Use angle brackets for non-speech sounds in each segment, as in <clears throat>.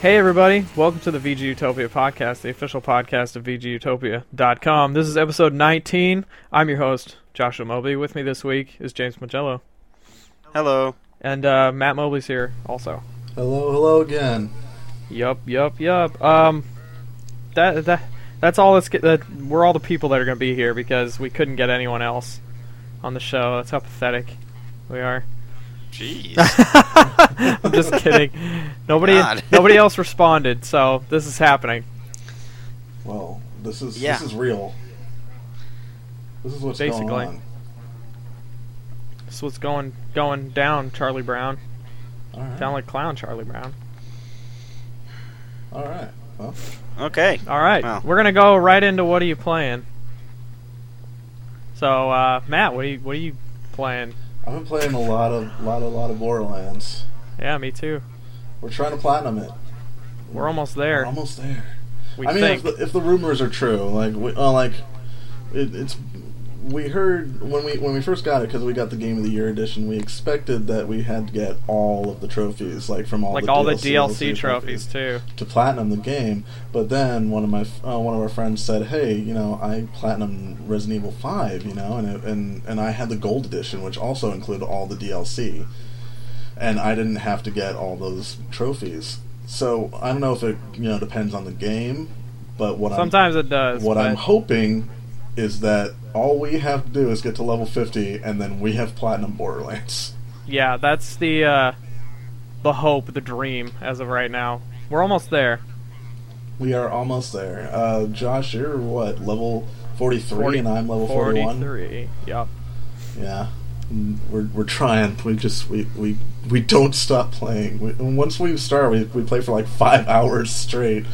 Hey everybody, welcome to the VG Utopia podcast, the official podcast of VGUtopia.com. This is episode 19. I'm your host, Joshua Mobley. With me this week is James Magello. Hello. And uh, Matt Mobley's here also. Hello, hello again. Yup, yup, yup. Um, that that that's all. That's that we're all the people that are gonna be here because we couldn't get anyone else on the show. That's how pathetic we are. Jeez. <laughs> I'm just kidding. Nobody <laughs> nobody else responded, so this is happening. Well, this is Yeah. this is real. This is what's Basically. going on. This is what's going going down, Charlie Brown. All right. Sound like clown, Charlie Brown. All right. Well, okay. All right, Wow. we're gonna go right into what are you playing. So, uh, Matt, what are you what are you playing? I've been playing a lot of a lot of lot of Borderlands. Yeah, me too. We're trying to platinum it. We're almost We're there. almost there. We I mean, think. if the, if the rumors are true, like we, uh, like it, it's we heard when we when we first got it because we got the Game of the Year edition. We expected that we had to get all of the trophies, like from all like the all the DLC DLC trophies too. to platinum the game. But then one of my uh, one of our friends said, "Hey, you know, I platinum Resident Evil Five, you know, and it, and and I had the gold edition, which also included all the DLC, and I didn't have to get all those trophies. So I don't know if it you know depends on the game, but what Sometimes it does. What I'm hoping is that all we have to do is get to level 50, and then we have platinum Borderlands. yeah, that's the uh, the hope, the dream as of right now. We're almost there. We are almost there. Uh, Josh, you're what level 43, 40 and I'm level 41. Forty-three. Yep. Yeah, we're we're trying. We just we we we don't stop playing. We, and once we start, we we play for like five <laughs> hours straight.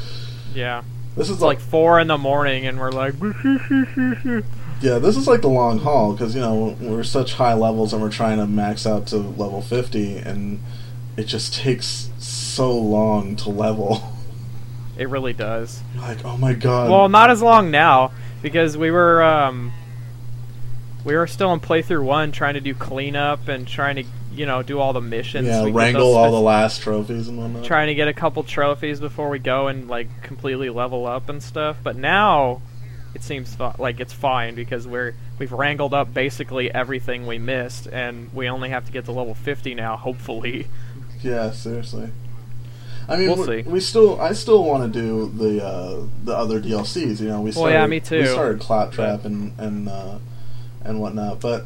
Yeah. This is It's like four in the morning, and we're like, <laughs> <laughs> yeah, this is like the long haul because you know we're such high levels and we're trying to max out to level 50, and it just takes so long to level. <laughs> it really does. You're like, oh my god. Well, not as long now because we were um, we were still in playthrough one, trying to do cleanup and trying to you know do all the missions. yeah, We wrangle all the last trophies and whatnot. trying to get a couple trophies before we go and like completely level up and stuff. But now it seems fi- like it's fine because we're we've wrangled up basically everything we missed, and we only have to get to level 50 now, hopefully. Yeah, seriously. I mean, We'll we- see. we still, I still want to do the uh, the other DLCs. You know, we Well, started, yeah, me too. We started Claptrap and and uh, and whatnot, but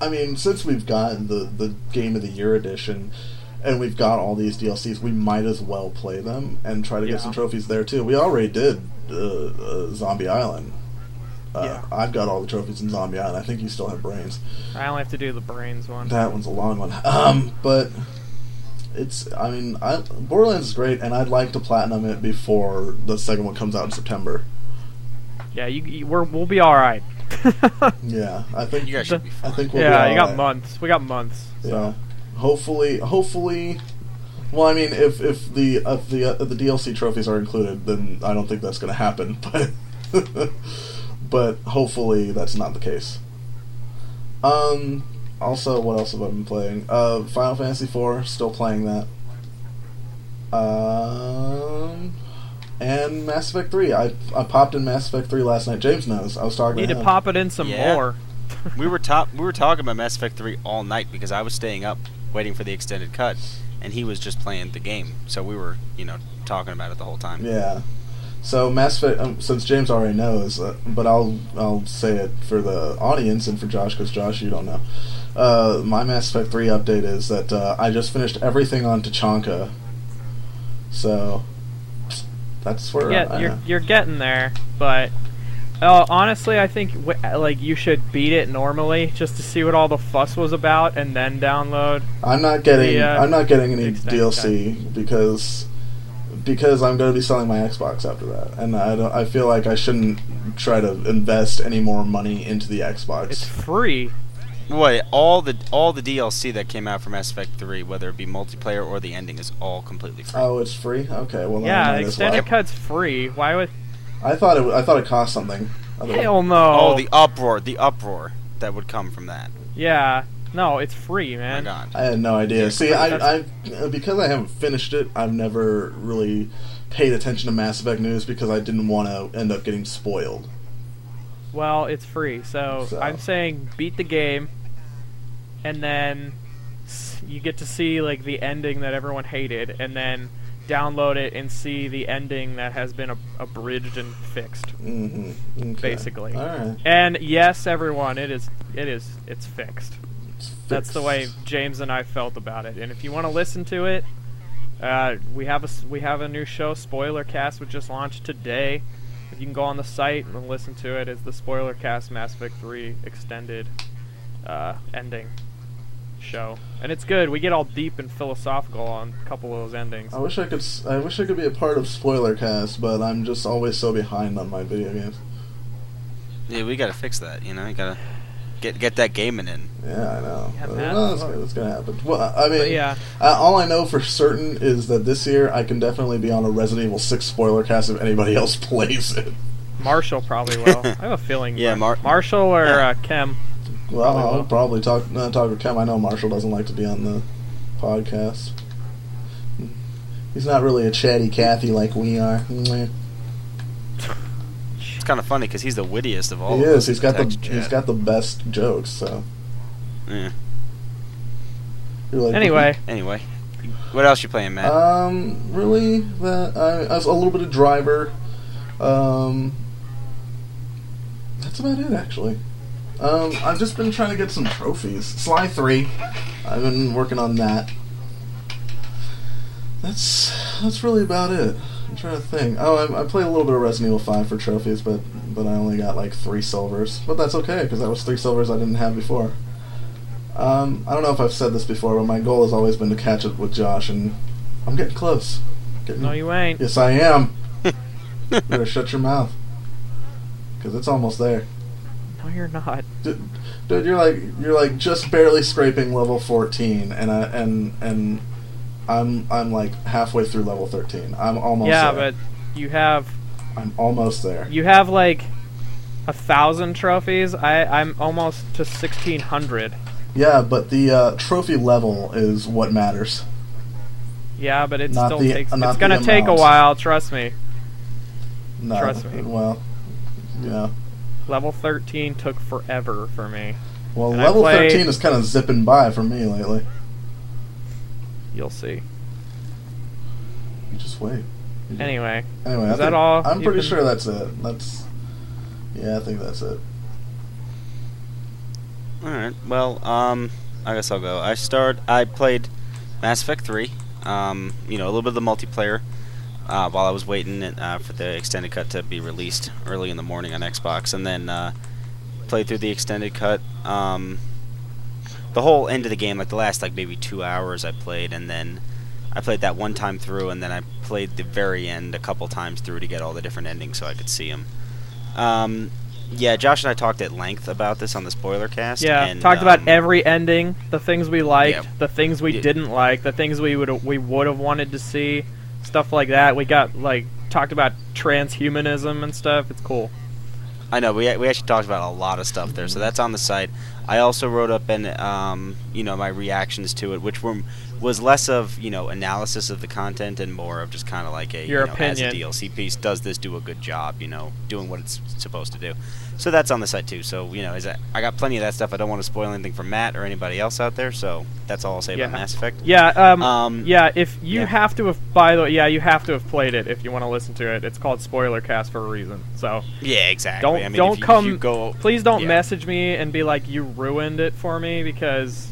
I mean, since we've gotten the the Game of the Year edition, and we've got all these DLCs, we might as well play them and try to Yeah. get some trophies there too. We already did uh, uh, Zombie Island. Uh, Yeah. I've got all the trophies in Zombie Island. I think you still have brains. I only have to do the brains one. That one's a long one. Um, but it's. I mean, I, Borderlands is great, and I'd like to platinum it before the second one comes out in September. Yeah, you, you we're, we'll be all right. <laughs> Yeah, I think. You guys should be I think we'll yeah, be you got alright. months. We got months. So. Yeah. Hopefully, hopefully. Well, I mean, if if the if the uh, the DLC trophies are included, then I don't think that's going to happen. But <laughs> but hopefully that's not the case. Um. Also, what else have I been playing? Uh, Final Fantasy IV, still playing that. Um. And Mass Effect 3. I, I popped in Mass Effect 3 last night. James knows. I was talking Need to to him. pop it in some Yeah. more. <laughs> we were top. We were talking about Mass Effect 3 all night because I was staying up waiting for the extended cut, and he was just playing the game. So we were, you know, talking about it the whole time. Yeah. So Mass Effect, um, since James already knows, uh, but I'll I'll say it for the audience and for Josh because Josh, you don't know. Uh, my Mass Effect three update is that uh, I just finished everything on Tuchanka. So that's where Yeah, I, you're you're getting there, but uh, honestly, I think w- like you should beat it normally just to see what all the fuss was about, and then download. I'm not getting the, uh, I'm not getting any DLC because because I'm going to be selling my Xbox after that, and I don't, I feel like I shouldn't try to invest any more money into the Xbox. It's free. Wait, all the all the DLC that came out from Mass Effect 3, whether it be multiplayer or the ending, is all completely free. Oh, it's free. Okay, well Yeah, might as extended well. cut's free. Why would? I thought it. I thought it cost something. Hell no. Oh, the uproar, the uproar that would come from that. Yeah, No, it's free, Oh my man. god. I had no idea. Yeah, See, I, I because I haven't finished it, I've never really paid attention to Mass Effect news because I didn't want to end up getting spoiled. Well, it's free, so, So. I'm saying beat the game, and then you get to see like the ending that everyone hated, and then download it and see the ending that has been ab- abridged and fixed. hmm Okay. Basically. All right. And yes, everyone, it is it is it's fixed. It's That's the way. James and I felt about it. And if you want to listen to it, uh, we have a s- we have a new show, Spoiler Cast, which just launched today. If you can go on the site and listen to it, it's the Spoiler Cast Mass Effect 3 extended uh, ending show, and it's good. We get all deep and philosophical on a couple of those endings. I wish I could. s- I wish I could be a part of Spoiler Cast, but I'm just always so behind on my video games. Yeah, we gotta fix that. You know, you gotta get get that gaming in. Yeah, I know. Yeah, But, man. well, it's, gonna, it's gonna happen. Well, I mean, But yeah, Uh, all I know for certain is that this year I can definitely be on a Resident Evil 6 spoiler cast if anybody else <laughs> plays it. Marshall probably will. I have a feeling. <laughs> Yeah, Mar- Marshall or Yeah. uh, Kem. Well, Probably I'll will. probably talk uh, talk with Kem. I know Marshall doesn't like to be on the podcast. He's not really a chatty Cathy like we are. <laughs> Mwah. It's kind of funny because he's the wittiest of all. He of is. us He's in got the text he's chat. got the best jokes. So Yeah. Like, Anyway, Anyway, what else you playing, Matt? Um, really, that I, I was a little bit of driver. Um, that's about it, actually. Um, I've just been trying to get some trophies. Sly Three, I've been working on that. That's that's really about it. I'm trying to think. Oh, I, I played a little bit of Resident Evil Five for trophies, but but I only got like three silvers. But that's okay because that was three silvers I didn't have before. Um, I don't know if I've said this before, but my goal has always been to catch up with Josh, and I'm getting close. Getting, no, you ain't. Yes, I am. <laughs> you better shut your mouth, because it's almost there. No, you're not. Dude, dude, you're like you're like just barely scraping level 14, and I and and I'm I'm like halfway through level 13. I'm almost yeah, there. but you have I'm almost there. you have like a thousand trophies. I I'm almost to sixteen hundred. Yeah, but the uh, trophy level is what matters. Yeah, but it Not still the- takes. not It's gonna take a while. Trust me. No, Trust me. Well, yeah. Level thirteen took forever for me. Well, And level played- 13 is kind of zipping by for me lately. You'll see. You just wait. You just- Anyway, Anyway, I Is that think- all I'm pretty been- sure that's it. That's yeah, I think that's it. All right. Well, um, I guess I'll go. I start. I played Mass Effect 3. Um, you know, a little bit of the multiplayer uh, while I was waiting uh, for the extended cut to be released early in the morning on Xbox, and then uh, played through the extended cut. Um, the whole end of the game, like the last like maybe two hours, I played, and then I played that one time through, and then I played the very end a couple times through to get all the different endings so I could see them. Um, yeah, Josh and I talked at length about this on the spoiler cast. yeah, and, talked about um, every ending, the things we liked, Yeah. the things we Yeah. didn't like, the things we would we would have wanted to see, stuff like that. We got like talked about transhumanism and stuff. It's cool. I know we we actually talked about a lot of stuff there, so that's on the site. I also wrote up an um, you know my reactions to it, which were was less of you know analysis of the content and more of just kind of like a Your you know, as a. DLC piece. Does this do a good job? You know, doing what it's supposed to do. So that's on the site too. So you know, is that I got plenty of that stuff. I don't want to spoil anything for Matt or anybody else out there. So that's all I'll say Yeah. about Mass Effect. Yeah, um, Um, yeah. If you yeah. have to have, by the way, yeah, you have to have played it if you want to listen to it. It's called Spoiler Cast for a reason. So Yeah, exactly. don't I mean, don't you, come. Go, please don't yeah. message me and be like you ruined it for me because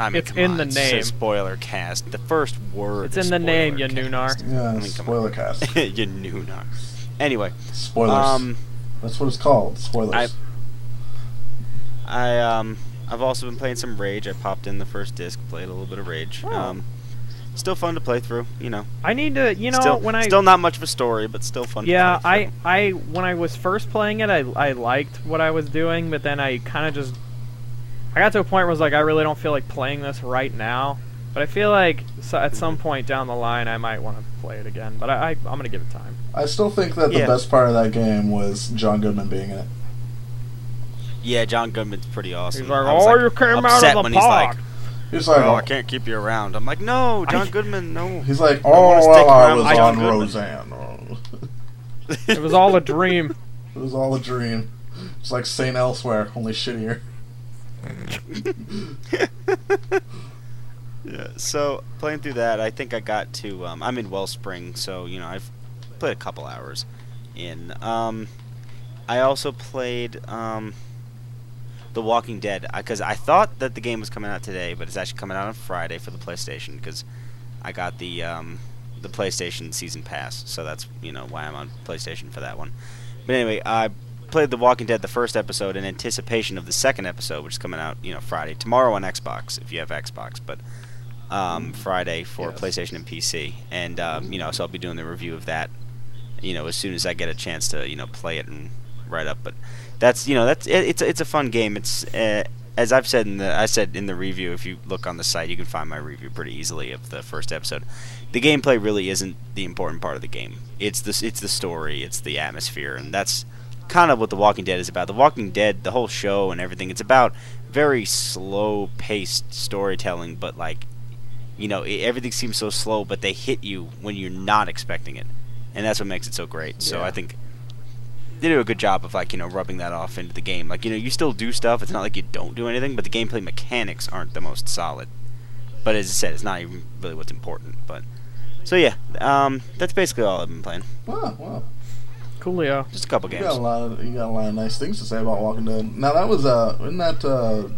I mean, it's come in on, the it says name. spoiler cast. The first word. It's is in the name, you spoiler Nunar. Yeah, I mean, spoiler on. cast. <laughs> you Nunar. Anyway, Spoilers. um, that's what it's called. Spoilers. I- I um, I've also been playing some Rage. I popped in the first disc, played a little bit of Rage. Oh. Um, still fun to play through. You know, I need to, you know, still, when I still not much of a story, but still fun. Yeah, to play I. I when I was first playing it, I, I liked what I was doing, but then I kind of just I got to a point where I was like, I really don't feel like playing this right now. But I feel like so at some mm-hmm. point down the line, I might want to play it again. But I, I I'm gonna give it time. I still think that the Yeah. best part of that game was John Goodman being in it. Yeah, John Goodman's pretty awesome. He's like, I was, "Oh, you came out of the when he's like, pod." He's like, "Oh, I can't keep you around." I'm like, "No, John I- Goodman, no." he's like, oh, stick well, I was with on Roseanne. Oh. It was all a dream. <laughs> It was all a dream. It's like Saint Elsewhere, only shittier. <laughs> yeah. So playing through that, I think I got to. Um, I'm in Wellspring, so you know I've played a couple hours in. Um, I also played um, The Walking Dead because I thought that the game was coming out today, but it's actually coming out on Friday for the PlayStation because I got the um, the PlayStation Season Pass, so that's you know why I'm on PlayStation for that one. But anyway, I played The Walking Dead the first episode in anticipation of the second episode, which is coming out you know Friday tomorrow on Xbox if you have Xbox, but um, Friday for Yes. PlayStation and PC, and um, you know so I'll be doing the review of that you know as soon as I get a chance to you know play it and write up. But that's you know that's it, it's it's a fun game. It's uh, as I've said in the I said in the review. If you look on the site, you can find my review pretty easily of the first episode. The gameplay really isn't the important part of the game. It's the it's the story, it's the atmosphere, and that's kind of what The Walking Dead is about. The Walking Dead, the whole show and everything, it's about very slow paced storytelling, but like you know, i everything seems so slow, but they hit you when you're not expecting it, and that's what makes it so great. So I think they do a good job of like you know rubbing that off into the game. Like you know, you still do stuff. It's not like you don't do anything, but the gameplay mechanics aren't the most solid. But as I said, it's not even really what's important. But so yeah, um, that's basically all I've been playing. Wow, wow. Coolio. Just a couple You games. got a lot of you got a lot of nice things to say about Walking Dead. Now that was uh, isn't that uh,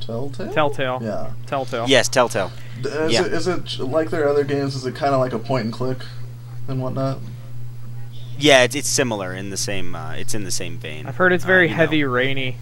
Telltale? Telltale. Yeah. Telltale. Yes, Telltale. D- Is, Yeah. it, is it like their other games? Is it kind of like a point and click and whatnot? Yeah, it's, it's similar in the same. Uh, it's in the same vein. I've heard it's Uh, very know. heavy, rainy,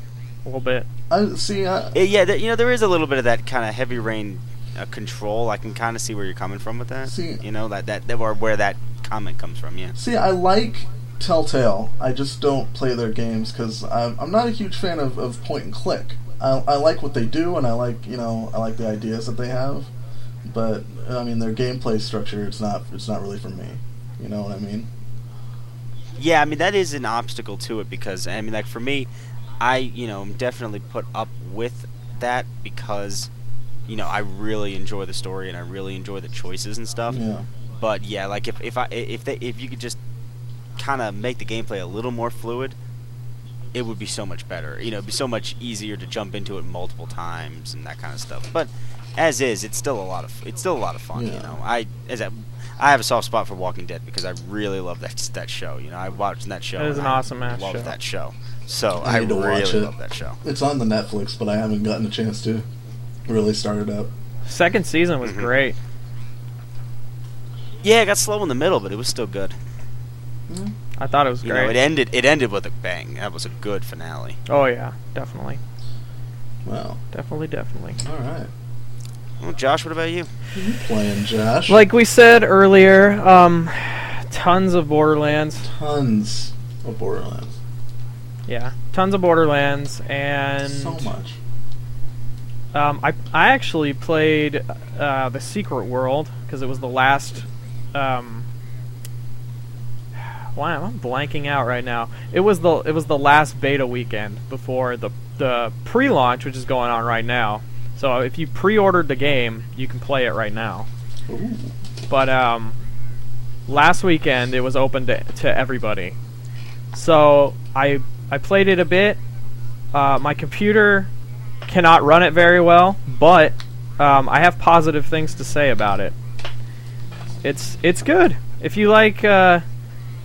a little bit. I see. I, Uh, yeah, th- you know there is a little bit of that kind of heavy rain uh, control. I can kind of see where you're coming from with that. See- you know that that, that or where that comment comes from. Yeah. See, I like Telltale. I just don't play their games because I'm, I'm not a huge fan of, of point and click. I, I like what they do, and I like you know I like the ideas that they have, but I mean their gameplay structure. It's not it's not really for me. You know what I mean? Yeah, I mean that is an obstacle to it because I mean like for me, I you know am definitely put up with that because you know I really enjoy the story and I really enjoy the choices and stuff. Yeah. But yeah, like if if I if they if you could just kind of make the gameplay a little more fluid, it would be so much better. You know, it'd be so much easier to jump into it multiple times and that kind of stuff. But as is, it's still a lot of it's still a lot of fun. You know, I as I, I have a soft spot for Walking Dead because I really love that that show. You know, I watched that show. It is and an I awesome ass love show. that show. So I I, to really watch it. love that show. It's on the Netflix, but I haven't gotten a chance to really start it up. Second season was Mhm. great. Yeah, it got slow in the middle, but it was still good. I thought it was You great. know, it ended it ended with a bang. That was a good finale. oh yeah, definitely, Well, definitely, definitely. all right. Well, Josh, what about you? Playing Josh. Like we said earlier, um, tons of Borderlands. tons of Borderlands. Yeah, tons of Borderlands, and so much. Um, I I actually played uh, the Secret World because it was the last. Um, why am blanking out right now? It was the it was the last beta weekend before the the pre-launch, which is going on right now. So if you pre-ordered the game, you can play it right now. Ooh. But um, last weekend it was open to, to everybody. So I I played it a bit. Uh, my computer cannot run it very well, but um, I have positive things to say about it. It's it's good. If you like uh,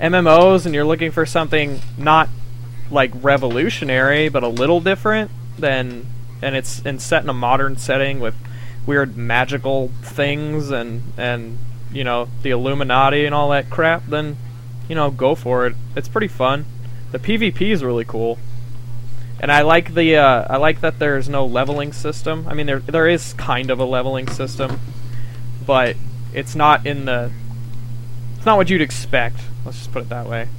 MMOs and you're looking for something not like revolutionary but a little different, then and it's and set in a modern setting with weird magical things and and you know the Illuminati and all that crap, then you know go for it. It's pretty fun. The PvP is really cool, and I like the uh, I like that there's no leveling system. I mean there there is kind of a leveling system, but it's not in the it's not what you'd expect. Let's just put it that way.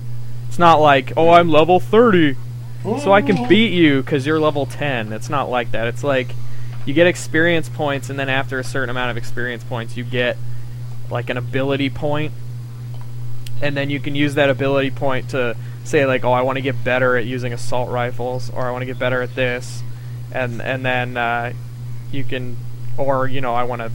It's not like oh I'm level thirty, so I can beat you because you're level 10. It's not like that. It's like you get experience points, and then after a certain amount of experience points, you get like an ability point. and then you can use that ability point to say like, oh, I want to get better at using assault rifles, or I want to get better at this, and and then uh, you can, or you know, I want to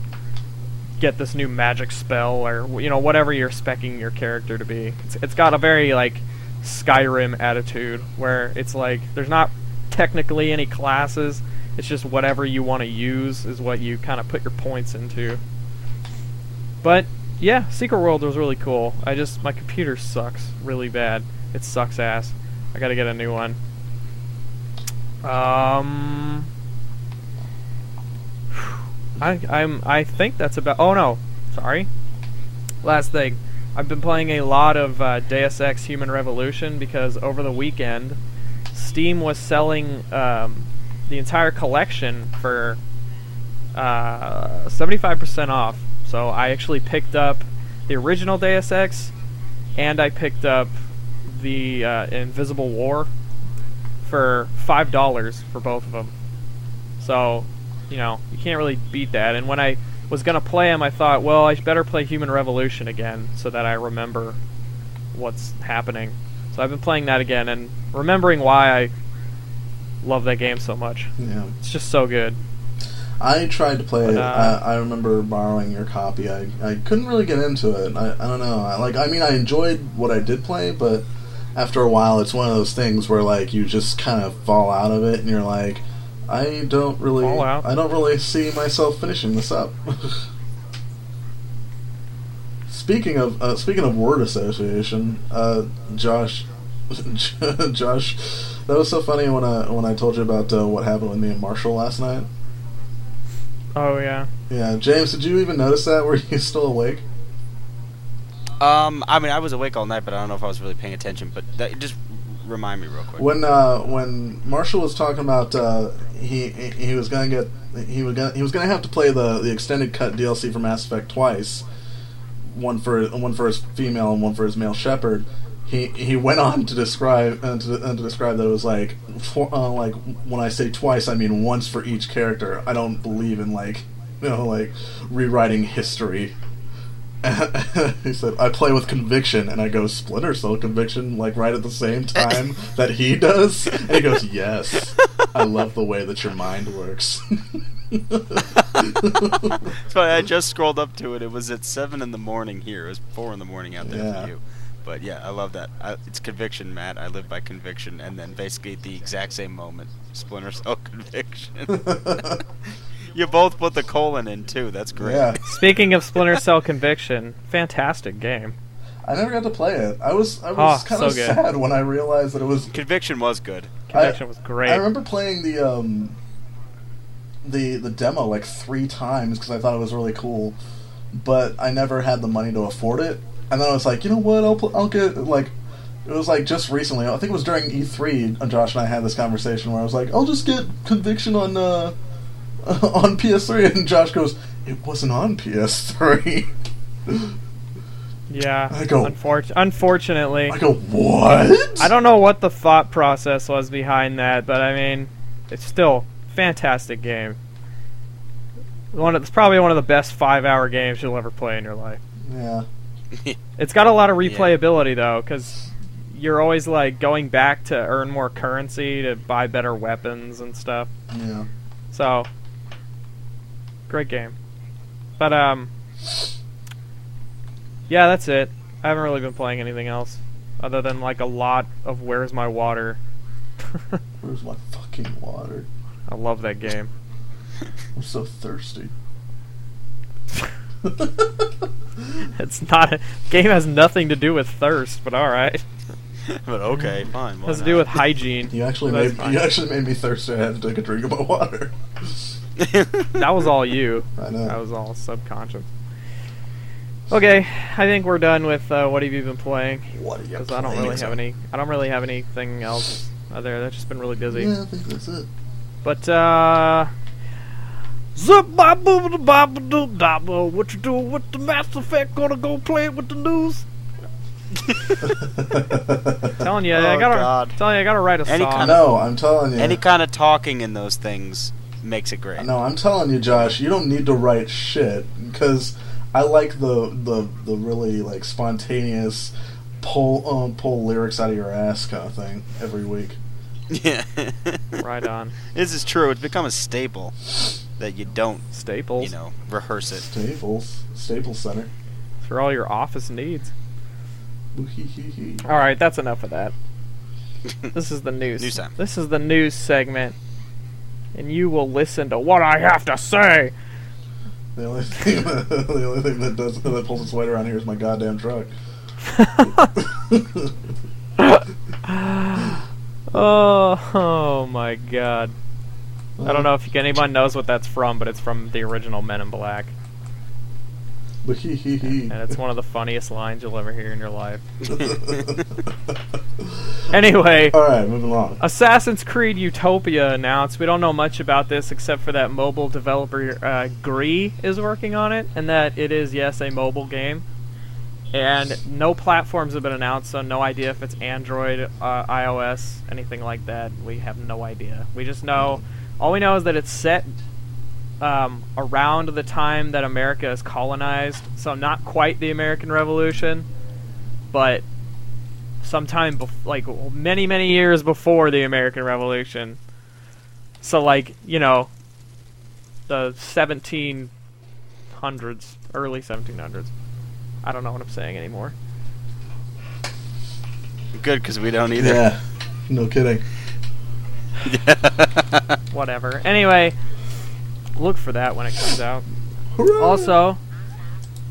get this new magic spell, or you know, whatever you're specking your character to be. It's, it's got a very like Skyrim attitude where it's like there's not technically any classes. It's just whatever you want to use is what you kind of put your points into. But yeah, Secret World was really cool. I just my computer sucks really bad. It sucks ass. I gotta get a new one. Um, I I'm I think that's about. Oh no, sorry. Last thing, I've been playing a lot of uh, Deus Ex: Human Revolution because over the weekend, Steam was selling um, the entire collection for uh, 75% off. So I actually picked up the original Deus Ex, and I picked up the uh, Invisible War for five dollars for both of them. So, you know, you can't really beat that. And when I was gonna play him, I thought, well, I better play Human Revolution again so that I remember what's happening. So I've been playing that again and remembering why I love that game so much. Yeah. It's just so good. I tried to play But, it. uh, I, I remember borrowing your copy. I, I couldn't really get into it. I, I don't know. I, like I mean, I enjoyed what I did play, but after a while, it's one of those things where like you just kind of fall out of it, and you're like, I don't really, Fall out. I don't really see myself finishing this up. speaking of uh, speaking of word association, uh, Josh, <laughs> Josh, that was so funny when I when I told you about uh, what happened with me and Marshall last night. Oh yeah. Yeah, James, did you even notice that? Were you still awake? Um, I mean, I was awake all night, but I don't know if I was really paying attention. But that, just remind me real quick. When uh, when Marshall was talking about uh, he he was gonna get he was gonna he was gonna have to play the the extended cut DLC for Mass Effect twice, one for one for his female and one for his male Shepard. He he went on to describe uh, to, uh, to describe that it was like tw- uh, like when I say twice I mean once for each character. I don't believe in like you know like rewriting history. <laughs> he said, "I play with conviction," and I go, "Splinter Cell conviction," like right at the same uh, <laughs> time that he does. And he goes, "Yes, I love the way that your mind works." <laughs> so I just scrolled up to it. It was at seven in the morning here. It was four in the morning out there Yeah. for you. But yeah, I love that. I, it's conviction, Matt. I live by conviction, and then basically at the exact same moment, Splinter Cell conviction. You both put the colon in too. That's great. yeah, Speaking of Splinter Cell Conviction, fantastic game. I never got to play it. I was I Oh, kind of so sad when I realized that it was. Conviction was good. Conviction was great. I remember playing the um the the demo like three times because I thought it was really cool, but I never had the money to afford it. And then I was like, you know what? I'll pl- I'll get like. It was like just recently. I think it was during E3. Josh and I had this conversation where I was like, "I'll just get Conviction on uh, <laughs> on PS3," and Josh goes, "It wasn't on PS3." yeah. I go- Unfor- unfortunately, I go, "What?" I don't know what the thought process was behind that, but I mean, it's still fantastic game. One of, it's probably one of the best five-hour games you'll ever play in your life. Yeah. <laughs> It's got a lot of Yeah. replayability though, because you're always like going back to earn more currency to buy better weapons and stuff. Yeah. So, great game. But um, yeah, that's it. I haven't really been playing anything else other than like a lot of Where's My Water. <laughs> Where's my fucking water? I love that game. <laughs> I'm so thirsty. <laughs> It's not a game has nothing to do with thirst, but all right. but okay, fine. It why has to do with hygiene. You actually That's made fine. you actually made me thirsty. I had to take a drink of my water. <laughs> That was all you. I know. That was all subconscious. Okay, I think we're done with uh, what have you been playing? What are you Because I don't really have any. I don't really have anything else other. That's just been really busy. Yeah, I think that's it. But uh Zip bop boo bop doo da what you doing with the Mass Effect? Gonna go play it with the news? <laughs> telling you, I Oh, gotta God. telling you, I gotta write a Any song. kind no, I'm telling you. Any kind of talking in those things makes it great. no, I'm telling you, Josh. You don't need to write shit because I like the the the really like spontaneous pull um, pull lyrics out of your ass kind of thing every week. Yeah. Right on. <laughs> This is true. It's become a staple that you don't, Staples. you know, rehearse it. Staples, Staples Center. For all your office needs. All right, that's enough of that. <laughs> This is the news. News time. This is the news segment, and you will listen to what I have to say. The only thing that, <laughs> the only thing that does that pulls its weight around here is my goddamn truck. Oh, <laughs> oh my god. I don't know if anyone knows what that's from, but it's from the original Men in Black. And it's one of the funniest lines you'll ever hear in your life. <laughs> Anyway, All right, moving along. Assassin's Creed Utopia announced. We don't know much about this except for that mobile developer uh, Gree is working on it, and that it is, yes, a mobile game. And no platforms have been announced, so no idea if it's Android, uh, iOS, anything like that. We have no idea. We just know, all we know is that it's set um, around the time that America is colonized, so not quite the American Revolution, but sometime bef- like many many years before the American Revolution. So like you know, the 1700s, early 1700s. I don't know what I'm saying anymore. Good, because we don't either. Yeah, no kidding. <laughs> Whatever. Anyway, look for that when it comes out. Hooray! Also,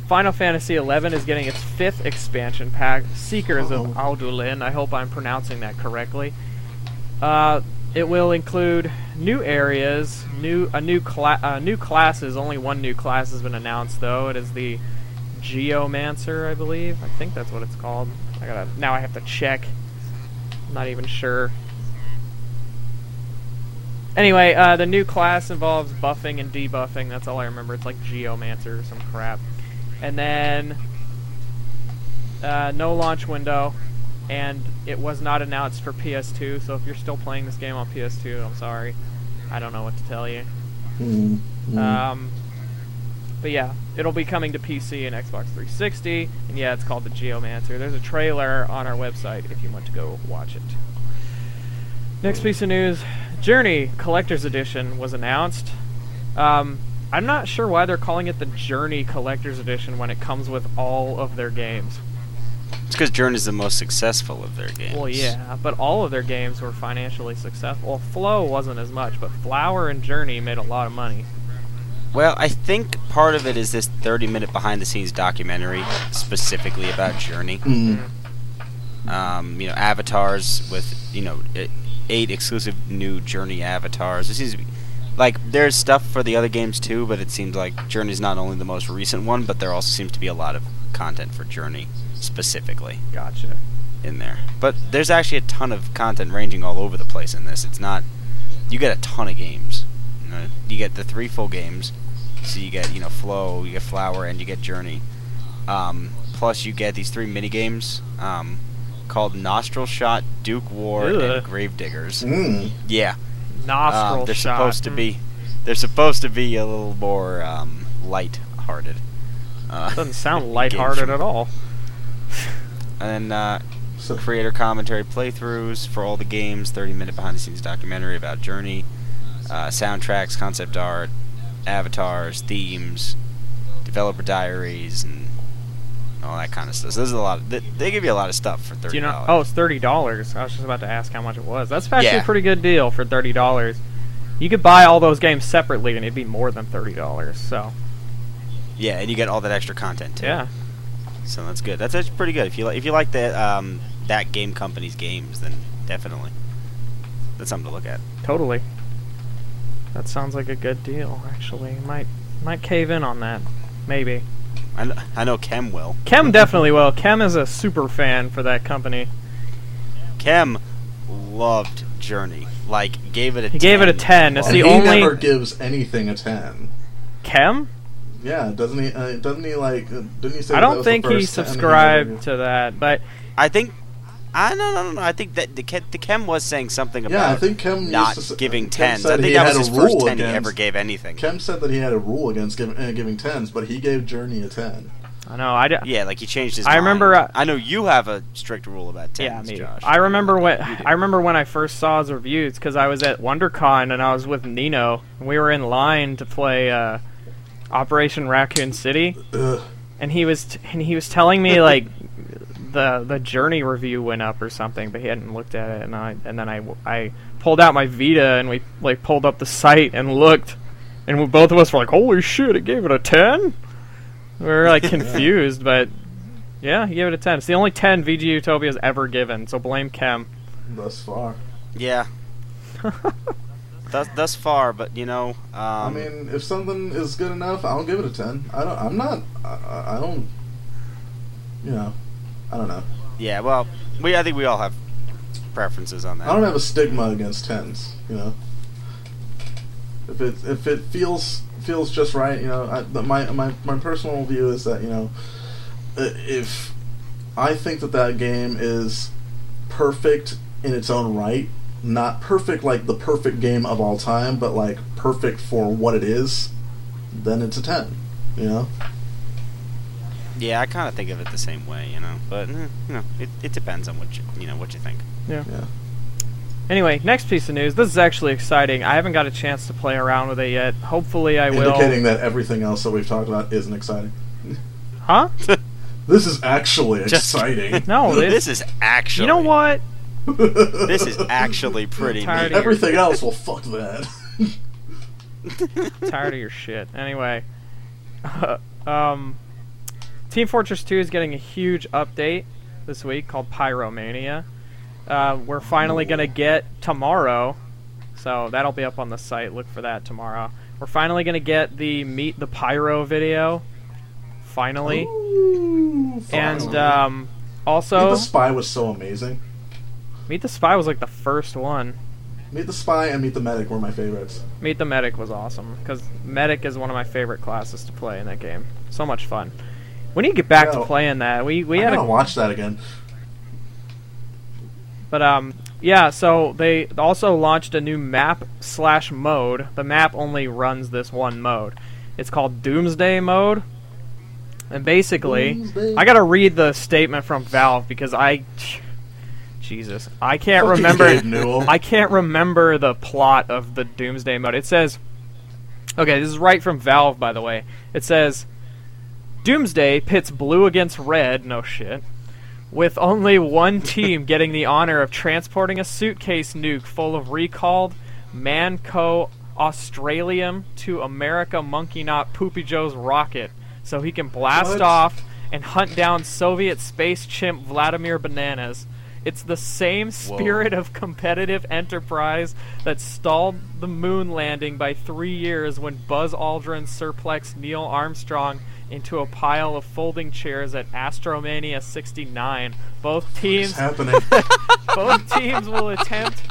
Final Fantasy XI is getting its fifth expansion pack, Seekers of Uh-oh. Adoulin. I hope I'm pronouncing that correctly. Uh, it will include new areas, new a new cla- uh, new classes. Only one new class has been announced, though. It is the Geomancer, I believe. I think that's what it's called. I gotta now. I have to check. I'm not even sure. Anyway, uh, the new class involves buffing and debuffing. That's all I remember. It's like Geomancer or some crap. And then uh, no launch window, and it was not announced for PS2. So if you're still playing this game on PS2, I'm sorry. I don't know what to tell you. Mm, mm. Um, but yeah, it'll be coming to PC and Xbox 360, and yeah, it's called the Geomancer. There's a trailer on our website if you want to go watch it. Next piece of news: Journey Collector's Edition was announced. Um, I'm not sure why they're calling it the Journey Collector's Edition when it comes with all of their games. It's because Journey's the most successful of their games. Well, yeah, but all of their games were financially successful. Well, Flow wasn't as much, but Flower and Journey made a lot of money. Well, I think part of it is this 30-minute behind-the-scenes documentary specifically about Journey. Mm. Um, you know, avatars with you know e- eight exclusive new Journey avatars. It seems to be like there's stuff for the other games too, but it seems like Journey's not only the most recent one, but there also seems to be a lot of content for Journey specifically Gotcha. in there. But there's actually a ton of content ranging all over the place in this. It's not you get a ton of games. You, know, you get the three full games, so you get you know Flow, you get Flower, and you get Journey. Um, plus, you get these three mini games um, called Nostril Shot, Duke War, Ugh. and Gravediggers. Mm. Yeah, Nostril um, they're shot. supposed to Hmm. be they're supposed to be a little more um, light-hearted. Uh, Doesn't <laughs> sound games lighthearted from- at all. And uh, So, creator commentary playthroughs for all the games, 30 minute behind the scenes documentary about Journey, uh, soundtracks, concept art, avatars, themes, developer diaries, and all that kind of stuff. So there's a lot. Of, they, they give you a lot of stuff for thirty Do you know? Oh, it's thirty dollars. I was just about to ask how much it was. That's actually Yeah. a pretty good deal for thirty dollars. You could buy all those games separately, and it'd be more than thirty dollars. So yeah, and you get all that extra content too. yeah, So that's good. That's actually pretty good. If you like, if you like that um, that game company's games, then definitely that's something to look at. totally. That sounds like a good deal. Actually, might might cave in on that. Maybe. I know, I know Kem will. Kem definitely will. Kem is a super fan for that company. Kem loved Journey. Like gave it a. He gave it a 10. It's and the he only- never gives anything a ten. Kem? Yeah, doesn't he? Uh, doesn't he like? Uh, didn't he say? I don't was think he first 10 that he's ever subscribed to that, but I think I no no no no. I think that the Ken, the Kem was saying something about Yeah, I think Kem not to giving Kem tens. I think he that was his first rule ten he against- ever gave anything. Kem said that he had a rule against giving, uh, giving tens, but he gave Journey a ten. I know. I, d- Yeah, like he changed his. I mind. remember, uh, I know you have a strict rule about tens, Yeah, me. Josh. I remember when I remember when I first saw his reviews because I was at WonderCon and I was with Nino. And we were in line to play uh, Operation Raccoon City, Ugh. and he was t- and he was telling me like the the Journey review went up or something, but he hadn't looked at it. And I and then I I pulled out my Vita and we like pulled up the site and looked, and we, both of us were like, "Holy shit! It gave it a 10? We were like <laughs> confused, but yeah, he gave it a ten. It's the only ten VG Utopia's ever given, so blame Kem. Thus far. Yeah. <laughs> thus, thus far, but you know, um, I mean, if something is good enough, I'll give it a ten. I don't. I'm not. I, I I don't. You know, I don't know. yeah. Well, we I think we all have preferences on that. I don't have a stigma against tens. You know, if it if it feels feels just right, you know, I, my my my personal view is that you know, if I think that that game is perfect in its own right, not perfect like the perfect game of all time, but like perfect for what it is, then it's a ten. You know. Yeah, I kind of think of it the same way, you know. But eh, you know, it, it depends on what you you know what you think. Yeah. Anyway, next piece of news. This is actually exciting. I haven't got a chance to play around with it yet. Hopefully, I will. Indicating that everything else that we've talked about isn't exciting. Huh? <laughs> This is actually Just- exciting. <laughs> No, this this. is actually. You know what? <laughs> This is actually pretty tired neat. of Everything else, well, fuck that. tired of your shit. Anyway, um, Team Fortress 2 is getting a huge update this week called Pyromania. Uh, we're finally gonna get tomorrow, so that'll be up on the site. Look for that tomorrow. We're finally gonna get the Meet the Pyro video. Finally, Ooh, and um, Meet also the Spy was so amazing. Meet the Spy was like the first one. Meet the Spy and Meet the Medic were my favorites. Meet the Medic was awesome because Medic is one of my favorite classes to play in that game. So much fun. We need to get back to playing that. We we I had gotta watch that again. but um yeah. So they also launched a new map slash mode. The map only runs this one mode. It's called Doomsday mode. And basically, Doomsday. I gotta read the statement from Valve because I, Jesus, I can't you, remember. I can't remember the plot of the Doomsday mode. It says, okay, this is right from Valve, by the way. It says, Doomsday pits blue against red. No shit. With only one <laughs> team getting the honor of transporting a suitcase nuke full of recalled Mann Co. Australium to America monkeynaut Poopy Joe's rocket so he can blast What? off and hunt down Soviet space chimp Vladimir Bananas. It's the same spirit of competitive enterprise that stalled the moon landing by three years when Buzz Aldrin suplexed Neil Armstrong into a pile of folding chairs at Astromania 69. Both What's teams happening? <laughs> both teams will attempt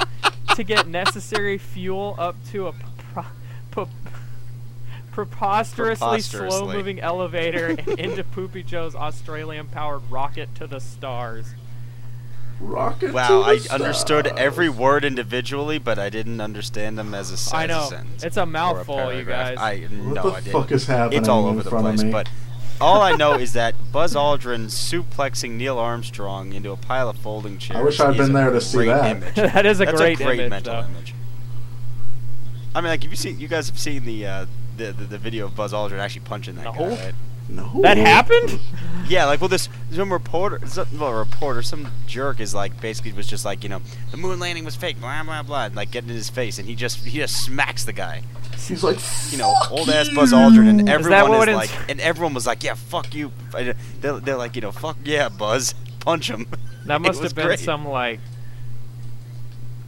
to get necessary fuel up to a pro- pro- preposterously, Preposterously. slow-moving elevator and <laughs> into Poopy Joe's Australian-powered rocket to the stars. Rocket Wow, to I the understood every word individually, but I didn't understand them as a, s- I as know. a sentence. It's a or mouthful, you guys. I What no, the I didn't. fuck is happening It's all over in the front of place, but all I know is that Buzz Aldrin suplexing Neil Armstrong into a pile of folding chairs. I wish I'd been there to see that. Image. <laughs> that is a That's great, a great image, mental though. image. I mean, like, have you seen? You guys have seen the uh, the, the the video of Buzz Aldrin actually punching that No. guy, right? No. That happened? <laughs> Yeah, like well, this some reporter, some, well, a reporter, some jerk is like basically was just like you know the moon landing was fake, blah blah blah, and, like getting in his face, and he just he just smacks the guy, He's like, you know, "Fuck old ass. Buzz Aldrin, and everyone what is it like, is? and everyone was like, yeah, fuck you, they're, they're like, you know, fuck yeah, Buzz, <laughs> punch him. That <laughs> must have been great. some like.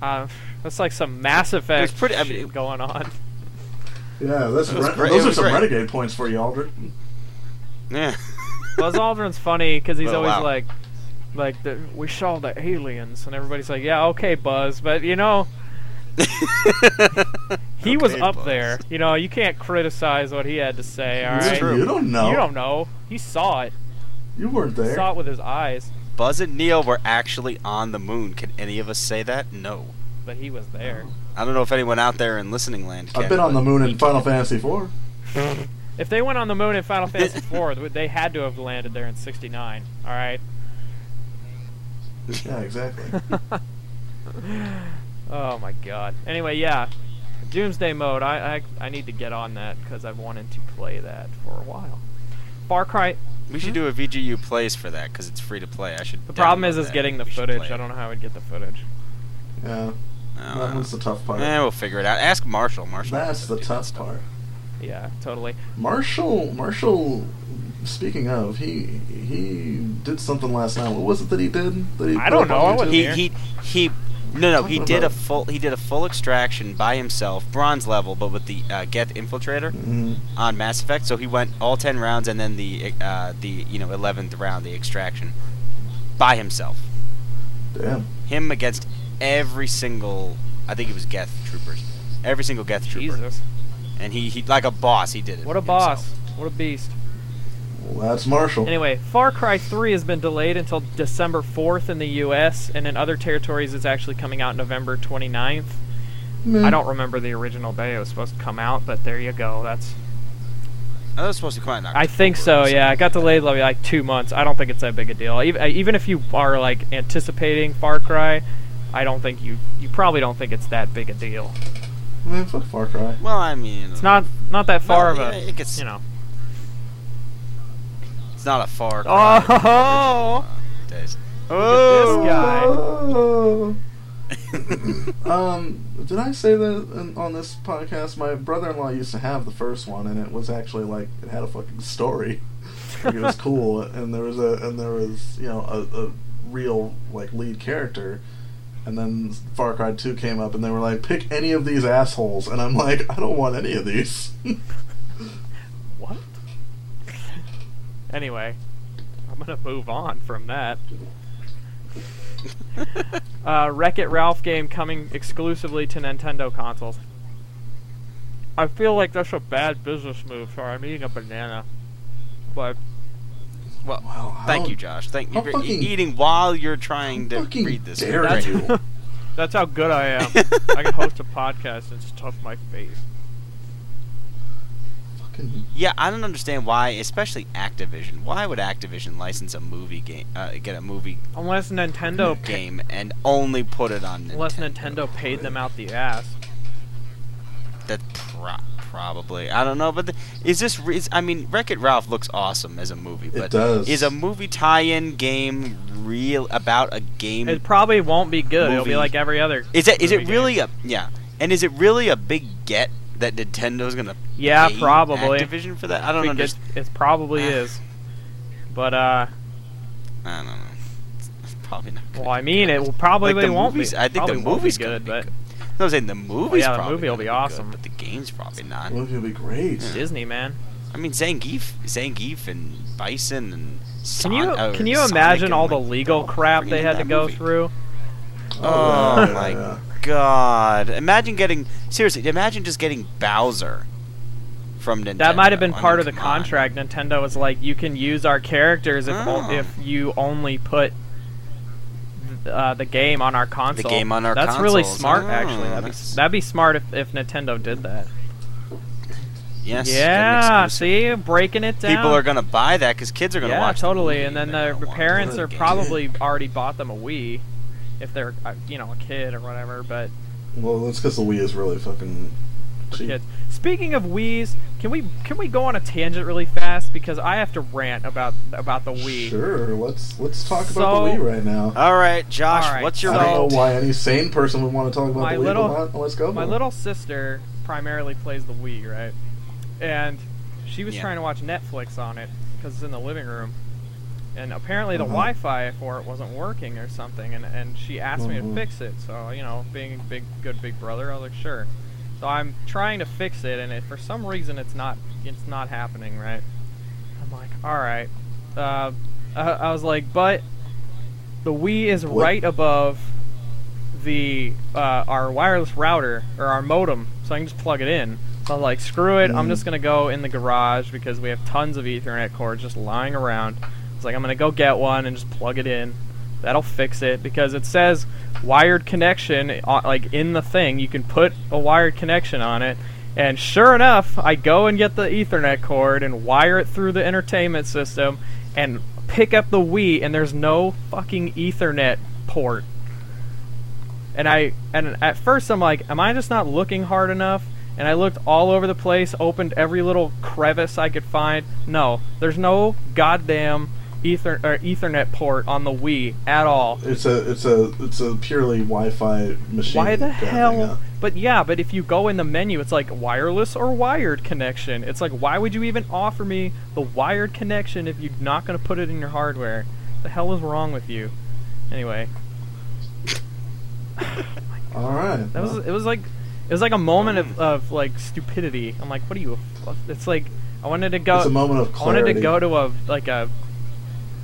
Uh, that's like some Mass Effect pretty- I shit mean- going on. Yeah, that's re- great- those are some great. renegade points for you, Aldrin. Yeah. Buzz Aldrin's funny because he's Oh, always wow. like, like the, we saw the aliens, and everybody's like, yeah, okay, Buzz, but you know, <laughs> he was up Buzz. there. You know, you can't criticize what he had to say. All It's right, true. You don't know. you don't know. He saw it. You weren't there. He there. saw it with his eyes. Buzz and Neil were actually on the moon. Can any of us say that? No. But he was there. I don't know if anyone out there in listening land can. I've been on the moon in Final. Fantasy IV. If they went on the moon in Final Fantasy IV, they had to have landed there in '69. All right. Yeah, exactly. <laughs> oh my god. Anyway, yeah, Doomsday mode. I I, I need to get on that because I've wanted to play that for a while. Far Cry. We should hmm? do a VGU plays for that because it's free to play. I should. The problem is, download is that. getting the We footage. I don't know how I'd get the footage. Yeah, Oh, that was the tough part. Eh, we'll figure it out. Ask Marshall. Marshall. That's the to do that tough part. Yeah, totally. Marshall, Marshall. Speaking of, he he did something last night. What was it that he did? That he I don't know, on I? He he he. No, no. He did a full. He did a full extraction by himself, bronze level, but with the uh, Geth Infiltrator Mhm. on Mass Effect. So he went all ten rounds, and then the uh, the you know eleventh round, the extraction, by himself. Damn. Him against every single. I think it was Geth troopers. Every single Geth trooper. Jesus. And he, he like a boss. He did it. What a himself. boss. What a beast. Well, that's Marshall. Anyway, Far Cry 3 has been delayed until December 4th in the US, and in other territories it's actually coming out November 29th. Meh. Hmm. I don't remember the original day it was supposed to come out, but there you go. That's that was supposed to come out. In I think so. October Yeah, it got delayed like, like two months. I don't think it's that big a deal. Even, even if you are like anticipating Far Cry, I don't think you you probably don't think it's that big a deal. Man, fuck Far Cry. Well, I mean, It's not not that far Well, of a yeah, it gets- you know. It's not a far. cry from the Oh, original, uh, days. Look at this guy. <laughs> um, did I say that in, on this podcast? My brother-in-law used to have the first one, and it was actually like it had a fucking story. Like, it was <laughs> cool, and there was a and there was you know a, a real like lead character. And then Far Cry 2 came up, and they were like, "Pick any of these assholes," and I'm like, "I don't want any of these." <laughs> What? anyway, I'm gonna move on from that. <laughs> uh, Wreck It Ralph game coming exclusively to Nintendo consoles. I feel like that's a bad business move. Sorry, I'm eating a banana. But Well, Wow, how- thank you, Josh. Thank you how for fucking- eating while you're trying to read this. dare script. you. that's, <laughs> that's how good I am. <laughs> I can host a podcast and stuff my face. Fucking Yeah, I don't understand why, especially Activision. Why would Activision license a movie game, uh, get a movie Unless Nintendo pa- game, and only put it on Nintendo? unless Nintendo paid them out the ass. That pro- probably. I don't know, but the, is this? Is, I mean, Wreck It Ralph looks awesome as a movie, but does. is a movie tie-in game real about a game? It probably won't be good. It'll be like every other. Is it is movie it game. really a yeah? And is it really a big get that Nintendo's gonna Yeah, pay probably. Activision for that? I don't think understand. It, it probably is. But uh, I don't know. It's, it's probably not. Gonna well, I mean, it will probably Like, the won't movies, be. I think the won't be movie's good, gonna but be good. No, I'm saying the movie's yeah, the probably movie will gonna be good, awesome. but the probably not. the movie would be great. Disney, man. I mean, Zangief, Zangief, and Bison, and Can you can you Sonic imagine and, all the legal they're crap they had to go movie. through? Oh, oh yeah, my yeah. god! Imagine getting seriously. Imagine just getting Bowser from Nintendo. That might have been I part mean, of the come on. contract. Nintendo was like, you can use our characters if o- Oh. if ah. you only put uh, the game on our console. The game on our That's really smart, Oh, actually. That'd be, that'd be smart if, if Nintendo did that. Yes. get an yeah, exclusive. see, breaking it down. People are gonna buy that because kids are gonna yeah, watch. the totally. movie And then they're their parents are game. probably already bought them a Wii, if they're uh, you know a kid or whatever. But Well, that's because the Wii is really fucking for cheap. kids. Speaking of Wii's, can we can we go on a tangent really fast because I have to rant about about the Wii. Sure, let's let's talk So- about the Wii right now. All right, Josh. All right, What's your I don't rant? know why any sane person would want to talk about My the Wii, little- but let- let's go. My for little sister primarily plays the Wii, right? And she was Yeah. trying to watch Netflix on it because it's in the living room. And apparently the Uh-huh. Wi-Fi for it wasn't working or something, and, and she asked me to Mhm. fix it. So you know, being a big, good big brother, I was like, sure. So I'm trying to fix it, and it, for some reason it's not, it's not happening, right? I'm like, all right. Uh, I, I was like, but the Wii is What? right above the uh, our wireless router or our modem, so I can just plug it in. So I'm like, screw it. I'm Mm. just gonna go in the garage because we have tons of Ethernet cords just lying around. It's like I'm gonna go get one and just plug it in. That'll fix it because it says wired connection uh, like in the thing. You can put a wired connection on it. And sure enough, I go and get the Ethernet cord and wire it through the entertainment system and pick up the Wii and there's no fucking Ethernet port. And I and at first I'm like, am I just not looking hard enough? And I looked all over the place, opened every little crevice I could find. No, there's no goddamn ether or Ethernet port on the Wii at all. It's a it's a it's a purely Wi-Fi machine. Why the kind of thing, hell? huh? But yeah, but if you go in the menu, it's like wireless or wired connection. It's like, why would you even offer me the wired connection if you're not going to put it in your hardware? The hell is wrong with you? Anyway, All right. that was it was like it was like a moment of, of like stupidity. I'm like, what are you? It's like I wanted to go. it's a moment of clarity. I wanted to go to a like a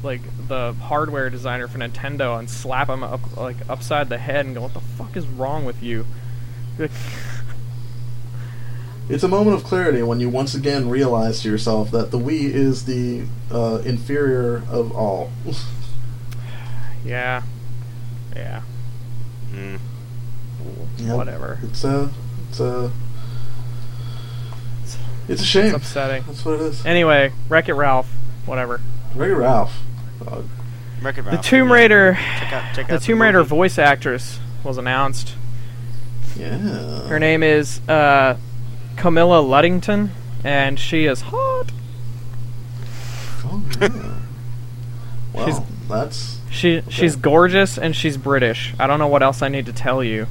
like the hardware designer for Nintendo and slap him up like upside the head and go, "What the fuck is wrong with you?" <laughs> It's a moment of clarity when you once again realize to yourself that the Wii is the uh, inferior of all. <laughs> yeah, yeah, Mm. Yep. whatever. It's a it's a it's a shame. It's upsetting. That's what it is. Anyway, Wreck It Ralph, whatever. Wreck It Ralph. Uh, Wreck-It The Tomb. Raider, Check out, check the out Tomb Raider movie. voice actress was announced. yeah. Her name is uh, Camilla Luddington, and she is hot. Oh, yeah. Well, <laughs> She's- that's She she's gorgeous and she's British. I don't know what else I need to tell you.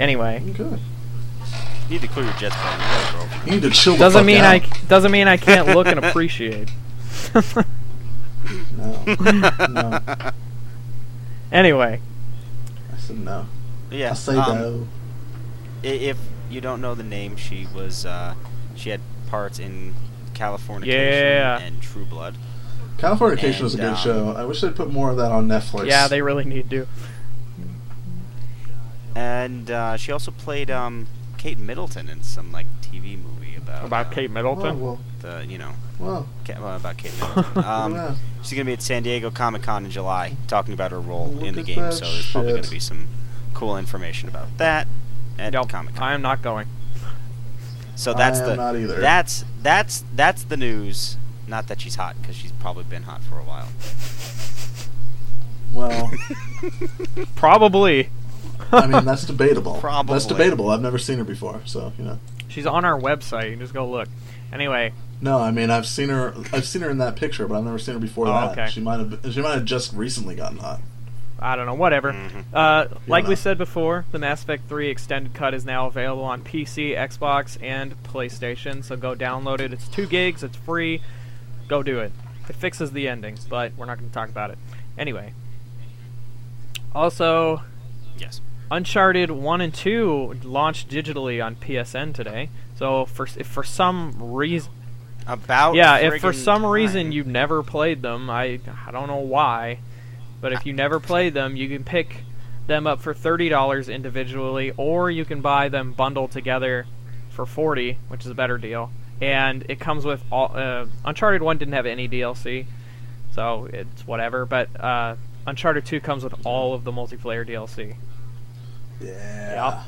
Anyway, good. You need to clear your jets, buddy. You got a girlfriend. You need to chill. doesn't fuck mean out. I c- doesn't mean I can't look and <laughs> appreciate. No. <laughs> no. anyway, I said no. yeah. I say um, no. If you don't know the name, she was uh, she had parts in California Yeah. and True Blood. Californication was a good um, show. I wish they'd put more of that on Netflix. yeah, they really need to. And uh, she also played um, Kate Middleton in some like TV movie about About uh, Kate Oh, Middleton. well, the you know well, Ca- well, about Kate <laughs> Middleton. Um, yeah. She's gonna be at San Diego Comic Con in July, talking about her role Look in the game. So there's probably gonna be some cool information about that at Nope, Comic Con. I am not going. So that's I am the not either. that's that's that's the news. Not that she's hot, because she's probably been hot for a while. Well, <laughs> Probably. I mean that's debatable. <laughs> Probably. That's debatable. I've never seen her before, so you know. She's on our website. You can just go look. Anyway, No, I mean I've seen her. I've seen her in that picture, but I've never seen her before Oh, that. okay. She might have. She might have just recently gotten hot. I don't know, whatever. Mhm. Uh, like know. we said before, the Mass Effect 3 Extended Cut is now available on PC, Xbox, and PlayStation. So go download it. It's two gigs. It's free. Go do it. It fixes the ending, but we're not going to talk about it. Anyway. Also, Yes. Uncharted 1 and 2 launched digitally on PSN today. So for if for some reason, About yeah, if for some reason time. you never played them, I I don't know why, but if you never played them, you can pick them up for thirty dollars individually, or you can buy them bundled together for forty, which is a better deal. And it comes with all. Uh, Uncharted One didn't have any DLC, so it's whatever. But uh, Uncharted Two comes with all of the multiplayer DLC. Yeah.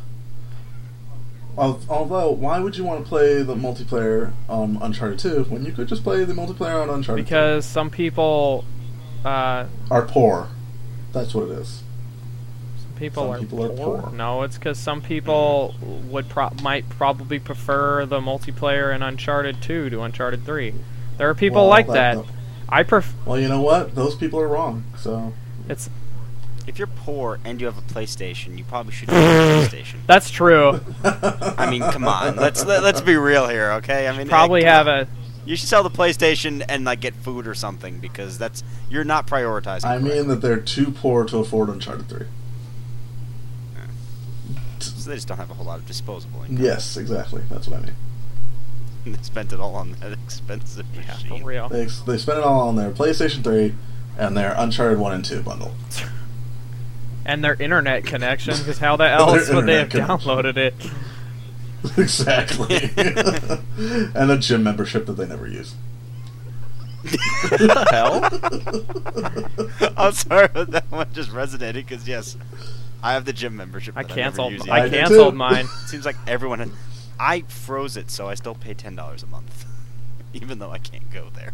Al- Although, why would you want to play the multiplayer on Uncharted 2 when you could just play the multiplayer on Uncharted Because some people, uh, Are poor. That's what it is. People Some are, people are poor. poor. No, it's because some people would pro- might probably prefer the multiplayer in Uncharted 2 to Uncharted 3. There are people Well, like that- that. I pref. Well, you know what? Those people are wrong. So It's if you're poor and you have a PlayStation, you probably should get a <laughs> PlayStation. that's true. I mean, come on. Let's let, let's be real here, okay? I mean, Probably like, have on. a. You should sell the PlayStation and like get food or something because that's you're not prioritizing. I mean that they're too poor to afford Uncharted 3. So they just don't have a whole lot of disposable income. Yes, exactly. That's what I mean. <laughs> they spent it all on that <laughs> expensive Yeah, machine. for real. They, they spent it all on their PlayStation 3 and their Uncharted 1 and 2 bundle. And their internet connection, because how the else would they have connection. downloaded it? <laughs> exactly. <laughs> and a gym membership that they never use. the hell? <laughs> I'm sorry, but that one just resonated because yes, I have the gym membership. I canceled. I I canceled too. mine. Seems like everyone. Had, I froze it, so I still pay ten dollars a month, even though I can't go there.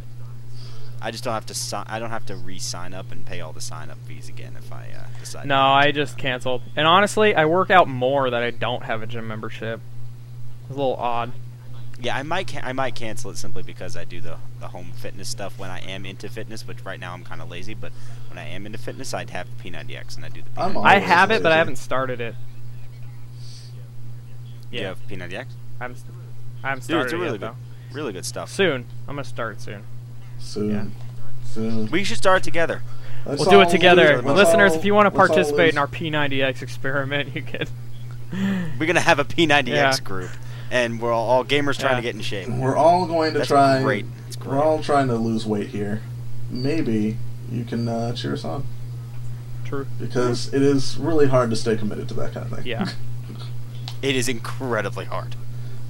I just don't have to. Si- I don't have to re-sign up and pay all the sign-up fees again if I uh, decide. No, I just canceled. And honestly, I work out more that I don't have a gym membership. It's a little odd. Yeah, I might. Ca- I might cancel it simply because I do the the home fitness stuff when I am into fitness. Which right now I'm kind of lazy, but when I am into fitness, I'd have the P90X and I do the. P90X. I'm I have it, but I haven't started it. You Yeah, have P90X. I'm. I haven't Dude, it's a it really yet, good, though. really good stuff. Soon, I'm gonna start soon. Soon. Yeah. Soon. We should start together. Let's we'll do it together, lose- listeners. all- if you want to participate in our P90X experiment, you can. <laughs> We're gonna have a P90X Yeah. group, and we're all, all gamers trying Yeah. to get in shape. We're all going to That's try. great. It's We're all trying to lose weight here. Maybe you can uh, cheer us on True. because it is really hard to stay committed to that kind of thing. Yeah. <laughs> It is incredibly hard.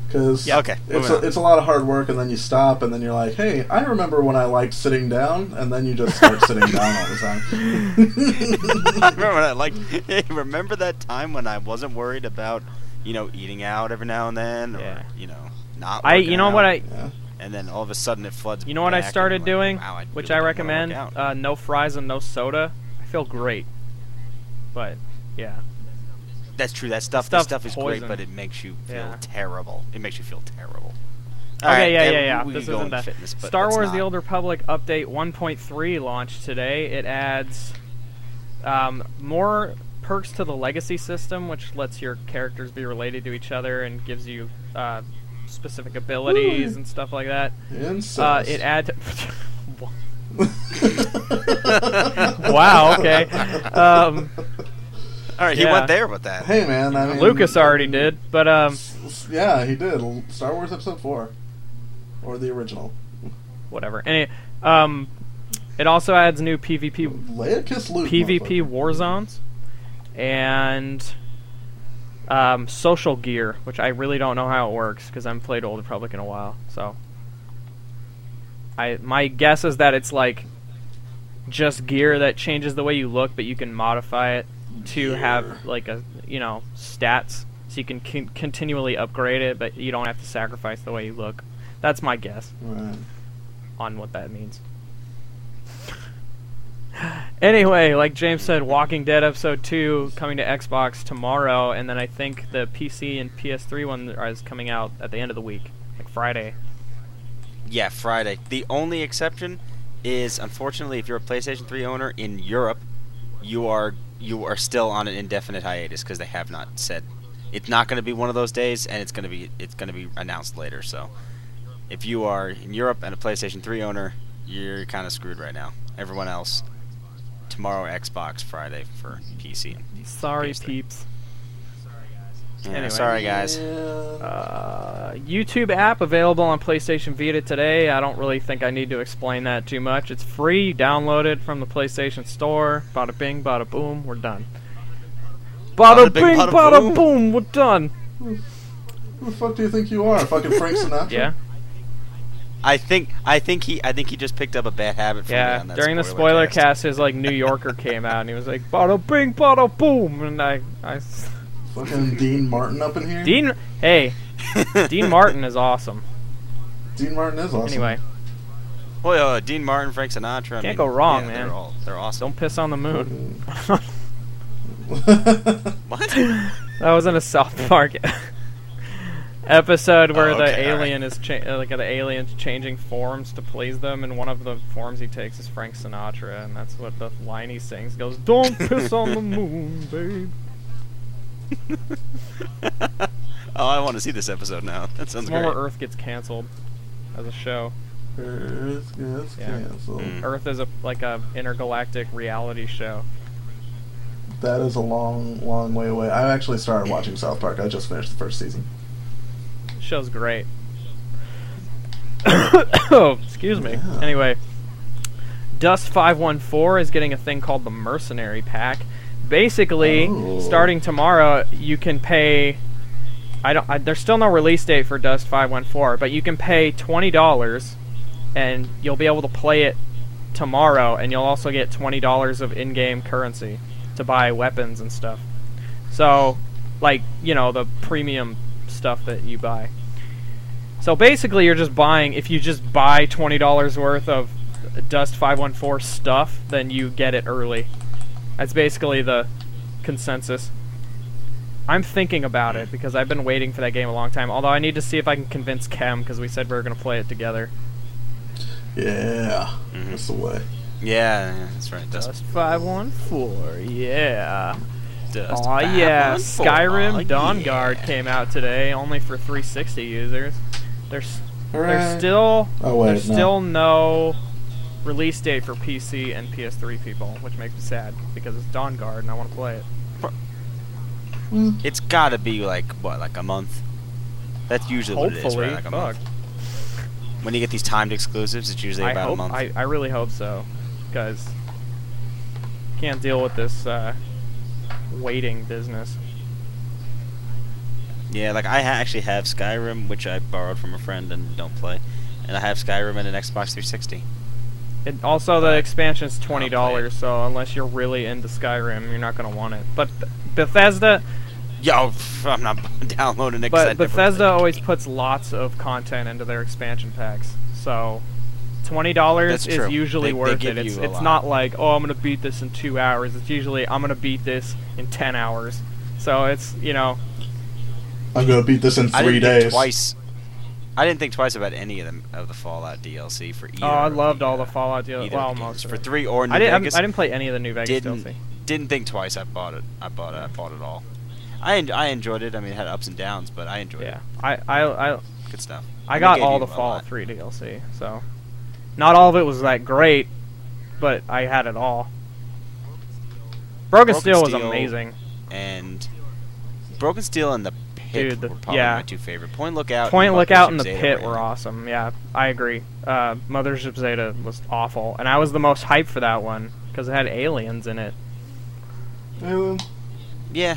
Because Yeah, okay, it's a, it's a lot of hard work, and then you stop, and then you're like, "Hey, I remember when I liked sitting down," and then you just start sitting down all the time <laughs> I time. remember when I liked Hey, <laughs> remember that time when I wasn't worried about, you know, eating out every now and then, or Yeah. you know, not. I. You know what I. yeah. And then all of a sudden it floods. You know what I back, and started like, doing, wow, I which really I recommend. work. Uh, no fries and no soda. I feel great. But yeah, That's true. That stuff. Stuff's That stuff is poison. great, but it makes you feel Yeah. terrible. It makes you feel terrible. Okay, Alright, yeah, yeah, yeah. We, we this isn't into that. fitness, but Star Wars: not. The Old Republic update 1.3 launched today. It adds um, more perks to the legacy system, which lets your characters be related to each other and gives you uh, specific abilities Woo. and stuff like that. Incest. Uh, it adds. <laughs> Wow, okay. <laughs> Um, All right, he yeah. went there with that. hey, man. I mean, Lucas already did, but um, s- s- Yeah, he did. Star Wars Episode Four, or the original. whatever. Any, um, it also adds new PvP Leia kissed Luke. PvP motherfucker. war zones and um, social gear, which I really don't know how it works because I haven't played Old Republic in a while. So, I my guess is that it's like just gear that changes the way you look, but you can modify it to Gear. have like a you know stats, so you can con- continually upgrade it, but you don't have to sacrifice the way you look. That's my guess Right. on what that means. <sighs> anyway, like James said, Walking Dead episode two coming to Xbox tomorrow, and then I think the PC and PS3 one is coming out at the end of the week, like Friday. Yeah, Friday. The only exception is, unfortunately, if you're a PlayStation 3 owner in Europe, you are you are still on an indefinite hiatus because they have not said it's not going to be one of those days, and it's going to be it's going to be announced later. So, if you are in Europe and a PlayStation 3 owner, you're kind of screwed right now. Everyone else, tomorrow Xbox, Friday for PC. Sorry, PS3. peeps. Yeah, Anyway. sorry guys. Uh, YouTube app available on PlayStation Vita today. I don't really think I need to explain that too much. It's free. Download it from the PlayStation Store. Bada bing, bada boom. We're done. Bada, Bada bing, bing, bada bada, boom. boom. We're done. Who the fuck do you think you are, fucking Frank Sinatra? <laughs> Yeah, I think I think he I think he just picked up a bad habit from yeah. on that During the spoiler cast, his like New Yorker came out and he was like bada bing, bada boom, and I, I, s- Fucking Dean Martin up in here. Dean, hey, Dean Martin is awesome. Dean Martin is awesome. Anyway, Well, uh, Dean Martin, Frank Sinatra. I Can't mean, go wrong, yeah, man. They're all they're awesome. don't piss on the moon. <laughs> What? <laughs> That was in a South Park <laughs> episode where Oh, the okay, alright. alien is cha- like the alien's changing forms to please them, and one of the forms he takes is Frank Sinatra, and that's what the line he sings goes, "Don't piss on the moon, babe." <laughs> oh, I want to see this episode now. That sounds It's great. where Earth gets canceled as a show. Earth gets Yeah. canceled. Mm. Earth is a like a intergalactic reality show. That is a long, long way away. I actually started watching South Park. I just finished the first season. The show's great. oh, <coughs> excuse me. Yeah. Anyway, Dust five one four is getting a thing called the Mercenary Pack. Basically, Oh. starting tomorrow, you can pay. I don't. I, there's still no release date for Dust five one four, but you can pay twenty dollars and you'll be able to play it tomorrow, and you'll also get twenty dollars of in-game currency to buy weapons and stuff. So, like you know the premium stuff that you buy. So basically, you're just buying. If you just buy twenty dollars worth of Dust five one four stuff, then you get it early. That's basically the consensus. I'm thinking about it because I've been waiting for that game a long time. Although I need to see if I can convince Kem because we said we were going to play it together. Yeah, Mhm. that's the way. Yeah, yeah, that's right. Dust, Dust five one four, yeah. dust. Aw yeah, Skyrim Aw, Dawn yeah. Guard came out today, only for 360 users. There's Hooray. there's still Oh wait, there's no. still no release date for PC and PS3 people, which makes me sad because it's Dawnguard and I want to play it. Mm. It's gotta be like what, like a month. That's usually what it is, right? Like a fuck. month. When you get these timed exclusives, it's usually I about hope a month. I, I really hope so, because can't deal with this uh, waiting business. Yeah, like I ha- actually have Skyrim, which I borrowed from a friend and don't play, and I have Skyrim and an Xbox 360. It, also, the But expansion's twenty dollars, so unless you're really into Skyrim, you're not gonna want it. But Bethesda, Yo, I'm not <laughs> downloading it. 'cause but I'd Bethesda play it. always puts lots of content into their expansion packs, so twenty dollars is true. Usually they worth give it. It's it's not like oh I'm gonna beat this in two hours. It's usually I'm gonna beat this in ten hours. So it's you know I'm gonna beat this in I three didn't think days. twice. I didn't think twice about any of them of the Fallout DLC for either. oh I loved the, all the uh, Fallout either Well, most for three or New I didn't Vegas. I didn't play any of the New Vegas didn't DLC. didn't think twice. I bought it. I bought it. I bought it all. I en- I enjoyed it. I mean, it had ups and downs, but I enjoyed Yeah, it. I I I, Good stuff. I got all the Fallout lot. 3 DLC, so not all of it was that great, but I had it all. Broken, Broken Steel was Steel- amazing. and Broken Steel and the Pit Dude, the- were probably yeah. my two favorite. Point Lookout. Point and Lookout and the Zeta Pit in were awesome. Yeah, I agree. Uh, Mothership Zeta was awful, and I was the most hyped for that one because it had aliens in it. Um, Yeah,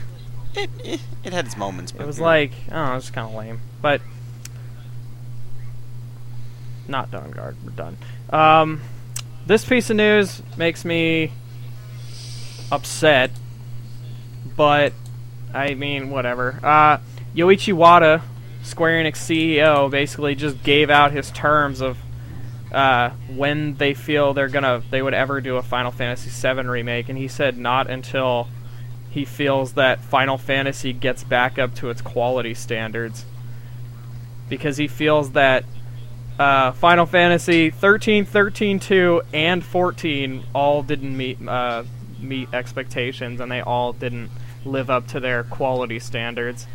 it, it it had its moments. But It was you know. like, oh, it was kind of lame, but not Dawnguard. We're done. Um, this piece of news makes me upset, but I mean, whatever. Uh, Yoichi Wada, Square Enix CEO, basically just gave out his terms of uh, when they feel they're gonna they would ever do a Final Fantasy VII remake, and he said not until he feels that Final Fantasy gets back up to its quality standards. Because he feels that uh, Final Fantasy 13, 13, 2, and 14 all didn't meet uh, meet expectations, and they all didn't live up to their quality standards.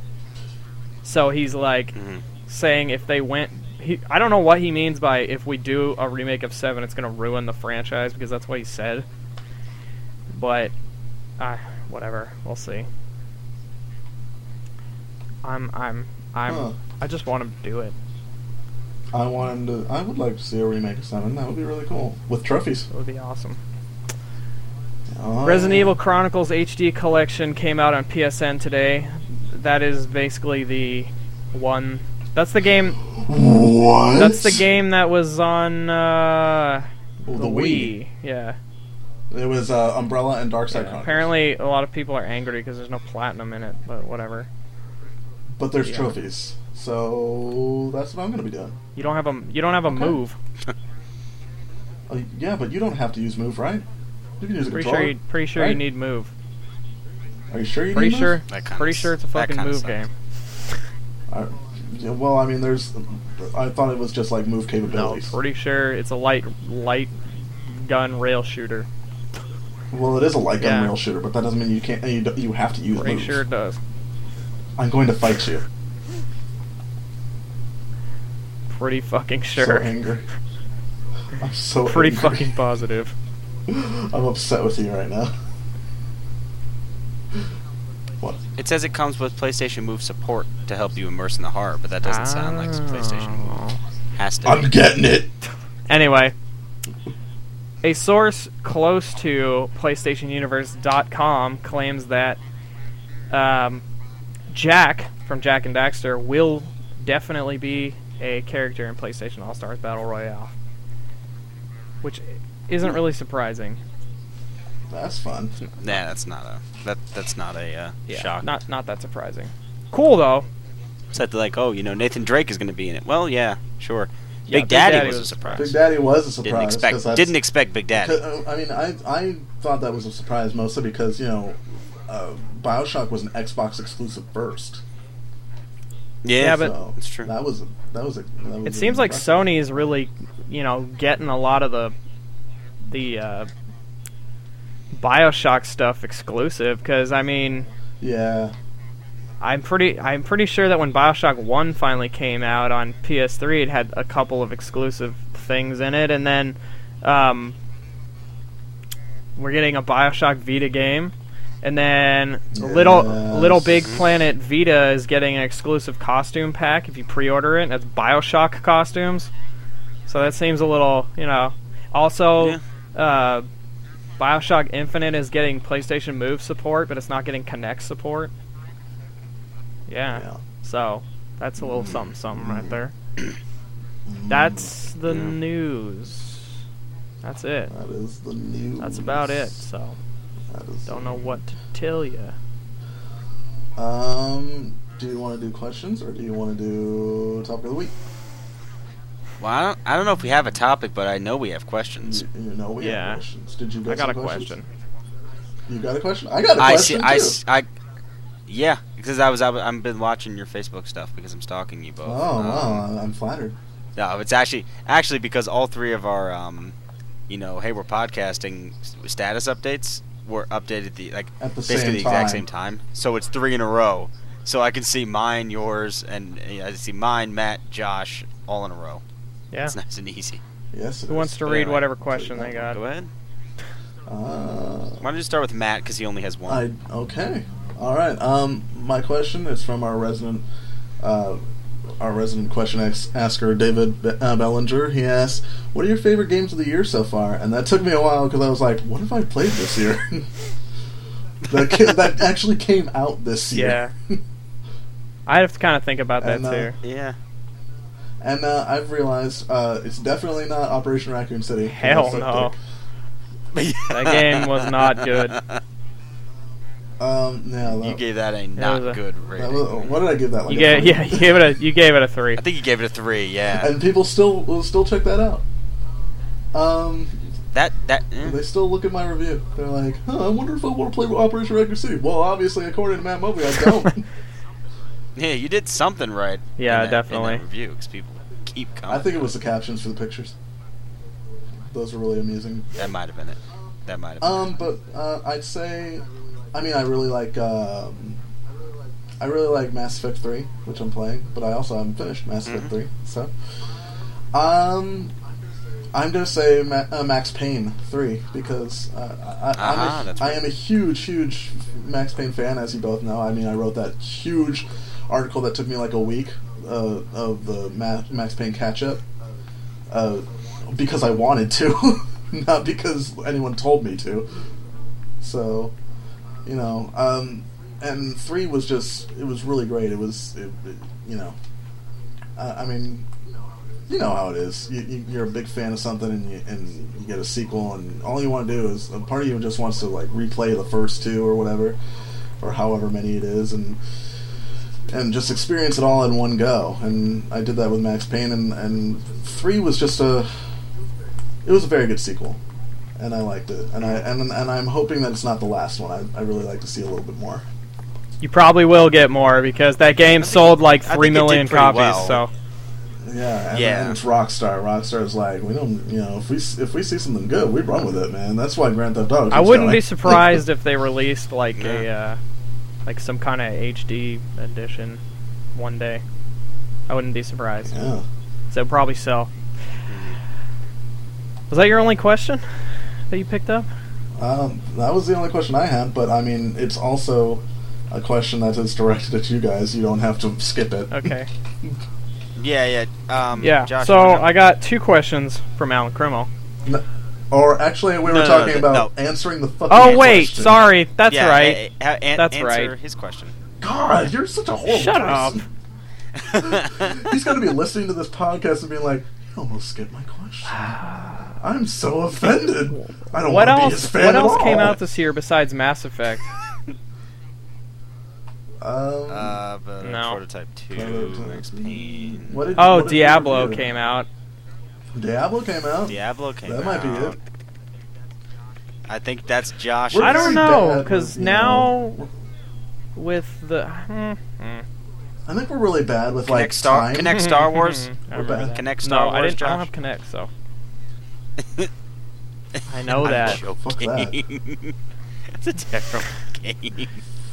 So he's like Mhm. saying if they went, he, I don't know what he means by if we do a remake of Seven, it's gonna ruin the franchise because that's what he said. But, uh, whatever, we'll see. I'm, I'm, I'm, Huh. I just want him to do it. I want him to. I would like to see a remake of Seven. That would be really cool with trophies. It would be awesome. Oh, Resident. Evil Chronicles HD Collection came out on PSN today. That is basically the one. That's the game. What? That's the game that was on uh, Oh, the, the Wii. Wii. Yeah. It was uh, Umbrella and Dark Side Yeah, Apparently, a lot of people are angry because there's no platinum in it, but whatever. but there's yeah. trophies, so that's what I'm gonna be doing. You don't have a you don't have a Okay. move. <laughs> Uh, yeah, but you don't have to use move, right? You can use a Pretty controller. sure you pretty sure you need move. Are you sure you Pretty sure kinda pretty sure it's a fucking move sucks. game. I, yeah, well, I mean, there's. I thought it was just like move capabilities. No, capabilities. pretty sure it's a light light gun rail shooter. well, it is a light gun Yeah. rail shooter, but that doesn't mean you can't. You, do- you have to use Pretty move. sure it does. I'm going to fight you. Pretty fucking sure. So sure. angry. I'm so <laughs> pretty angry. fucking positive. <laughs> I'm upset with you right now. What? It says it comes with PlayStation Move support to help you immerse in the horror, but that doesn't sound like some PlayStation Move. Oh. Has to. I'm getting it. Anyway, a source close to PlayStationUniverse.com claims that um, Jak from Jak and Daxter will definitely be a character in PlayStation All Stars Battle Royale. which isn't really surprising. That's fun. Nah, that's not a that that's not a uh, Yeah, shock. not not that surprising. Cool though. Said like, oh, you know, Nathan Drake is going to be in it. Well, yeah, sure. Yeah, Big Daddy, Daddy was, was a a surprise. Big Daddy was a surprise. Didn't 'cause expect that's- didn't expect Big Daddy. Because, uh, I mean, I I thought that was a surprise mostly because you know, uh, Bioshock was an Xbox exclusive first. Yeah, Yeah, but- so it's true. That was a, that was a. That was It a seems like. Sony is really, you know, getting a lot of the the uh, Bioshock stuff exclusive. Because I mean, Yeah, I'm pretty I'm pretty sure that when Bioshock One finally came out on PS3, it had a couple of exclusive things in it, and then um, we're getting a Bioshock Vita game. And then little LittleBigPlanet Vita is getting an exclusive costume pack if you pre-order it. That's Bioshock costumes. So that seems a little, you know. Also, Yeah. uh, Bioshock Infinite is getting PlayStation Move support, but it's not getting Kinect support. Yeah. yeah. So that's a little something, something right there. <coughs> That's the Yeah. news. That's it. that is the news. That's about it. So don't know what to tell you. Um, do you want to do questions or do you want to do topic of the week? Well, I don't, I don't know if we have a topic, but I know we have questions. You, you know we Yeah. have questions. Did you? Get I got a questions? question. You got a question? I got a I see. question I, too. s- I- yeah, because I was I, was- I've been watching your Facebook stuff because I'm stalking you both. Oh Um, wow, I'm flattered. No, it's actually actually because all three of our um, you know, hey, we're podcasting status updates were updated the like At the basically same the exact time. same time. So it's three in a row. So I can see mine, yours, and uh, I see mine, Matt, Josh, all in a row. Yeah. It's nice and easy. Yes. it Who is. wants to But read anyway, whatever question they got? Go ahead. Uh, Why don't you start with Matt because he only has one. I okay. All right. Um, my question is from our resident, uh, our resident question ex- asker David Be- uh, Bellinger. He asked, "What are your favorite games of the year so far?" And that took me a while because I was like, "What have I played this year?" <laughs> that ca- that actually came out this year. Yeah. <laughs> I have to kind of think about that And, uh, too. yeah. And uh, I've realized uh, it's definitely not Operation Raccoon City. Hell no. <laughs> That game was not good. there. Um, yeah, You gave that a not a- good rating. was, what did I give that? Like You a gave yeah, you gave it a you gave it a three. I think you gave it a three. Yeah. and people still will still check that out. Um, that that. eh. they still look at my review. They're like, "Huh, I wonder if I want to play Operation Raccoon City." Well, obviously, according to Matt Mobley, I don't. <laughs> Yeah, you did something right. Yeah, in that, definitely. In that review, because people keep coming. I think it was the captions for the pictures. Those were really amusing. that might have been it. That might have. Been Um, but uh, I'd say, I mean, I really like, um, I really like Mass Effect Three, which I'm playing, but I also haven't finished Mass Effect Mhm. Three. So, um, I'm gonna say Ma- uh, Max Payne Three because uh, I, I'm Ah, a, that's I am a huge, huge Max Payne fan, as you both know. I mean, I wrote that huge article that took me like a week uh, of the Max Payne catch up uh, because I wanted to, <laughs> not because anyone told me to. So, you know, um, and three was just it was really great. It was, it, it, you know, I, I mean, you know how it is. You, you, you're a big fan of something, and you and you get a sequel, and all you want to do is a part of you just wants to like replay the first two or whatever, or however many it is, and and just experience it all in one go. And I did that with Max Payne, and and three was just a it was a very good sequel, and I liked it, and I and and I'm hoping that it's not the last one. I I really like to see a little bit more. You probably will get more because that game think sold it- like I three think it did million pretty copies. well. So Yeah, and, Yeah. and it's Rockstar. Rockstar's like, we don't, you know, if we if we see something good, we run with it, man. That's why Grand Theft Auto. I wouldn't going. be <laughs> surprised if they released like a uh, like some kind of HD edition one day. I wouldn't be surprised. yeah. So probably so. Was that your only question that you picked up? Um, that was the only question I had, but I mean, it's also a question that is directed at you guys. You don't have to skip it. Okay. <laughs> Yeah, yeah. Um, yeah. Josh, so I got two questions from Alan Krimmel. Or actually, we were No, no, talking no, about no. answering the fucking. Question. Oh wait, question. sorry. That's yeah, right. a- a- a- That's answer right. His question. God, you're such a horrible Shut up. person. <laughs> He's going to be listening to this podcast and being like, You almost skipped my question. <sighs> I'm so offended. I don't What want to be else? his fan What at else came out this year besides Mass Effect? <laughs> Um, Uh, but No. Prototype 2, Prototype. Max Payne. what did, Oh, what Diablo review? came out. Diablo came out. Diablo came That out. That might be it. I think that's Josh. I don't know, because with, you now- know, With the hmm, hmm. I think we're really bad with Kinect like Star- time. Kinect Star Wars? I We're bad. Kinect Star no, I didn't. I don't have Kinect, so <laughs> I know I'm that. Fuck that. <laughs> it's a terrible game.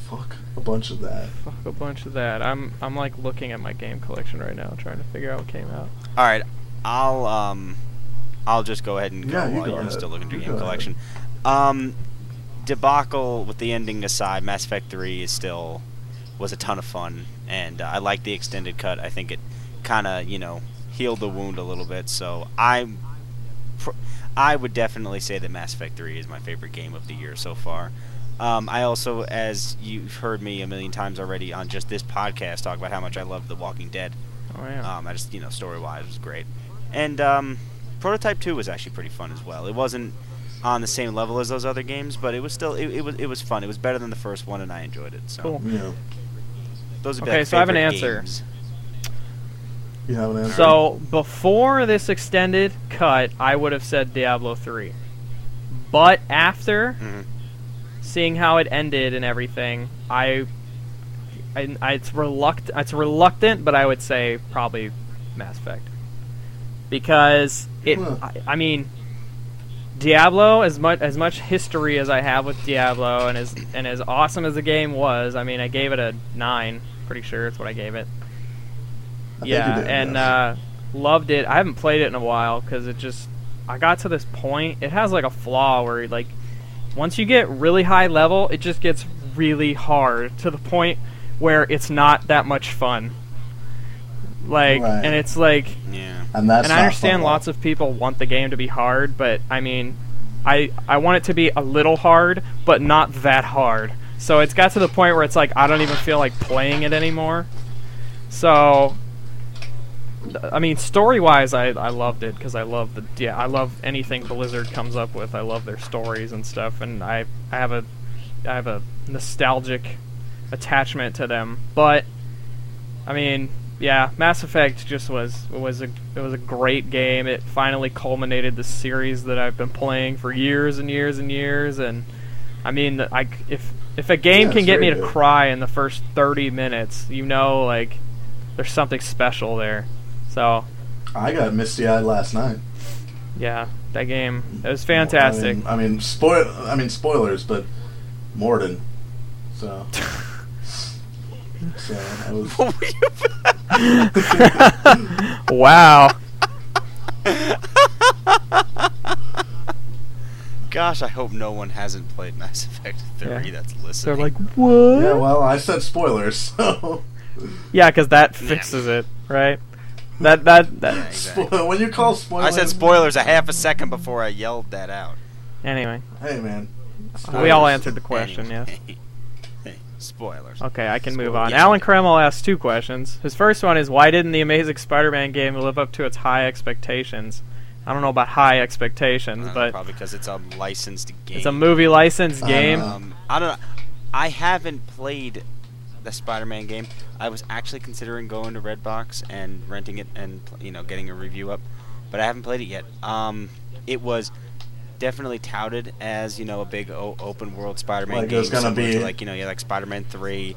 Fuck a bunch of that. fuck a bunch of that. I'm I'm like looking at my game collection right now, trying to figure out what came out. All right, I'll um, I'll just go ahead and go Yeah, you while go you're ahead. still looking through You your game go ahead. collection. Um, debacle with the ending aside, Mass Effect 3 is still was a ton of fun, and uh, I like the extended cut. I think it kind of you know healed the wound a little bit. So I, pr- I would definitely say that Mass Effect 3 is my favorite game of the year so far. Um, I also, as you've heard me a million times already on just this podcast, talk about how much I love The Walking Dead. Oh yeah. Um, I just you know story wise was great, and um, Prototype Two was actually pretty fun as well. It wasn't on the same level as those other games, but it was still it, it was it was fun. It was better than the first one, and I enjoyed it. So Cool. Yeah. those would be Okay, like so I have an answer. games. You have an answer. So before this extended cut, I would have said Diablo three, but after Mhm. seeing how it ended and everything, I, I, I it's reluctant. It's reluctant, but I would say probably Mass Effect because it. Huh. I, I mean, Diablo as much as much history as I have with Diablo, and as and as awesome as the game was, I mean, I gave it a nine. Pretty sure it's what I gave it. I yeah, and uh, loved it. I haven't played it in a while because it just I got to this point. It has like a flaw where like once you get really high level, it just gets really hard to the point where it's not that much fun. Like, Right. and it's like, Yeah. and that's and I understand lots of people want the game to be hard, but I mean, I I want it to be a little hard, but not that hard. So it's got to the point where it's like I don't even feel like playing it anymore. So, I mean, story wise, I I loved it because I love the yeah I love anything Blizzard comes up with. I love their stories and stuff, and I I have a I have a nostalgic attachment to them. But I mean, yeah, Mass Effect just was was a it was a great game. It finally culminated the series that I've been playing for years and years and years. And I mean, I if if a game Yeah, can get me very to cry in the first thirty minutes, you know, like there's something special there. So I got misty eyed last night. yeah, that game it was fantastic. I mean, I mean, spoil. I mean, spoilers, but Mordin. So. <laughs> so I was. Wow. Gosh, I hope no one hasn't played Mass Effect 3 Yeah. that's listening. They're like, what? Yeah, well, I said spoilers, so. Yeah, because that fixes it, right? That that that. Yeah, exactly. Spo- when you call spoilers. I said spoilers a half a second before I yelled that out. Anyway, Hey, man. we all answered the question. Yes. Anyway. Hey, spoilers. Okay, I can move on. Yes. Alan Kreml asked two questions. His first one is why didn't the Amazing Spider-Man game live up to its high expectations? I don't know about high expectations, Uh, but probably because it's a licensed game. it's a movie licensed game. Um, I don't know. I haven't played the Spider-Man game. I was actually considering going to Redbox and renting it and you know getting a review up, but I haven't played it yet. Um, it was definitely touted as you know a big o- open world Spider-Man game. Like it game, was gonna be- to, like you know yeah like Spider-Man Three.